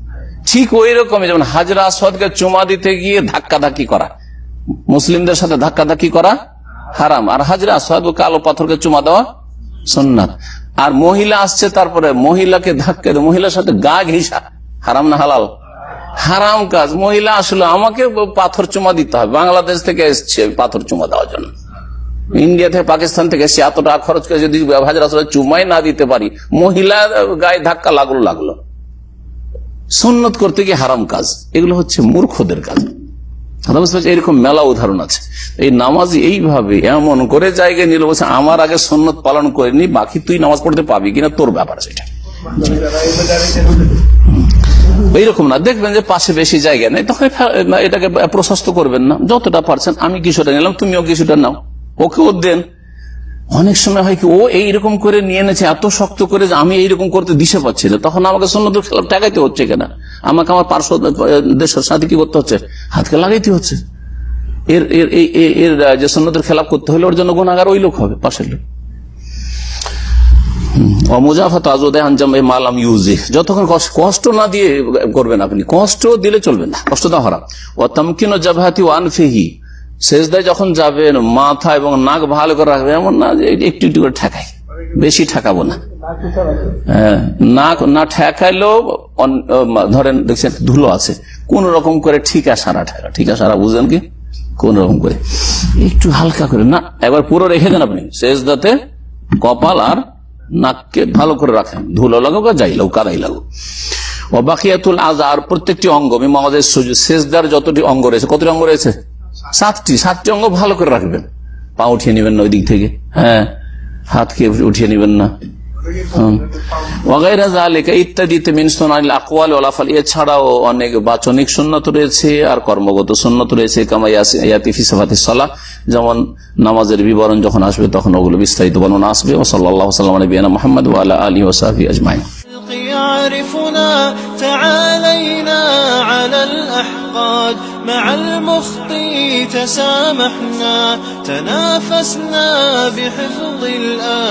ঠিক ওই রকমই যেমন হাজরা আসওয়াদকে চুমা দিতে গিয়ে ধাক্কা ধাক্কি করা। মুসলিমদের সাথে ধাক্কা ধাক্কি করা হারাম। আর হাজরা আসওয়াদ কালো পাথরকে চুমা দেওয়া সন্ন্যত আর মহিলা আসছে তারপরে মহিলাকে ধাক্কা মহিলার সাথে গা ঘিসা হারাম না হালাল? হারাম কাজ। মহিলা আসলে আমাকে পাথর চুমা দিতে হবে। বাংলাদেশ থেকে এসছে পাথর চুমা দেওয়ার জন্য। ইন্ডিয়া থেকে পাকিস্তান থেকে সে এত টাকা খরচ করে যদি চুমাই না দিতে পারি, মহিলা গায়ে ধাক্কা লাগল লাগল। সন্ন্যত করতে গিয়ে হারাম কাজ। এগুলো হচ্ছে মূর্খদের কাজ। এরকম মেলা উদাহরণ আছে। এই নামাজ এইভাবে এমন করে জায়গায় নিল বলছে আমার আগে সন্ন্যত পালন করেনি বাকি তুই নামাজ পড়তে পাবি কিনা? তোর ব্যাপার সেটা এইরকম না। দেখবেন যে পাশে বেশি জায়গা নেই, তখন এটাকে প্রশস্ত করবেন না। যতটা পারছেন, আমি কিছুটা নিলাম, তুমিও কিছুটা নাও। ওকেও দেন। অনেক সময় হয় কি, ও এইরকম করে নিয়ে এনেছে, এত শক্ত করে যে আমি এইরকম করতে দিশে পাচ্ছি না। তখন আমাকে সন্ন্যতের খেলাফ টাকাইতে হচ্ছে কেনা? আমাকে আমার পার্শ্ব দেশের সাথে কি করতে হচ্ছে? হাতকে লাগাইতে হচ্ছে। এর এর এর যে সন্ন্যতের খেলাফ করতে হলে ওর জন্য গুণাগার ওই লোক হবে, পাশের লোক। যতক্ষণ কষ্ট না দিয়ে করবেন আপনি কষ্ট দিলে চলবে না কষ্ট দেওয়া হারাম। ও তামকিন জাভাতি ওয়ান ফেহি শেষদায় যখন যাবেন মাথা এবং নাক ভালো করে রাখবে এমন না যে একটু একটু করে ঠেকাই। বেশি ঠেকাবো না। হ্যাঁ, নাক না ঠেকাইলেও ধরেন দেখছেন ধুলো আছে কোন রকম করে ঠিকা সারা ঠেকা। ঠিকা সারা বুঝলেন কি? কোন রকম করে। একটু হালকা করে। না একবার পুরো রেখে দেন আপনি। শেষদাতে কপাল আর নাককে ভালো করে রাখেন। ধুলো লাগুক আর যাই লাগুক, কাদাই লাগুক। ও অবাকিয়াতুল আজার প্রত্যেকটি অঙ্গ আমাদের শেষদার যতটি অঙ্গ রয়েছে, কতটি অঙ্গ রয়েছে? সাতটি। সাতটি অঙ্গ ভালো করে রাখবেন। পা উঠিয়ে নেবেন না ওই দিক থেকে। হ্যাঁ হাতকে উঠিয়ে নেবেন না। এছাড়াও অনেক বাচনিক সুন্নত রয়েছে আর কর্মগত সুন্নত রয়েছে যেমন নামাজের বিবরণ যখন আসবে তখন ওগুলো বিস্তারিত বর্ণনা আসবে ও সাল্লাহ সাল্লাম মোহাম্মদ আলী ওসাফি আজমাইন يعرفنا تعالينا على الأحقاد مع المخطي تسامحنا تنافسنا بحفظ الآن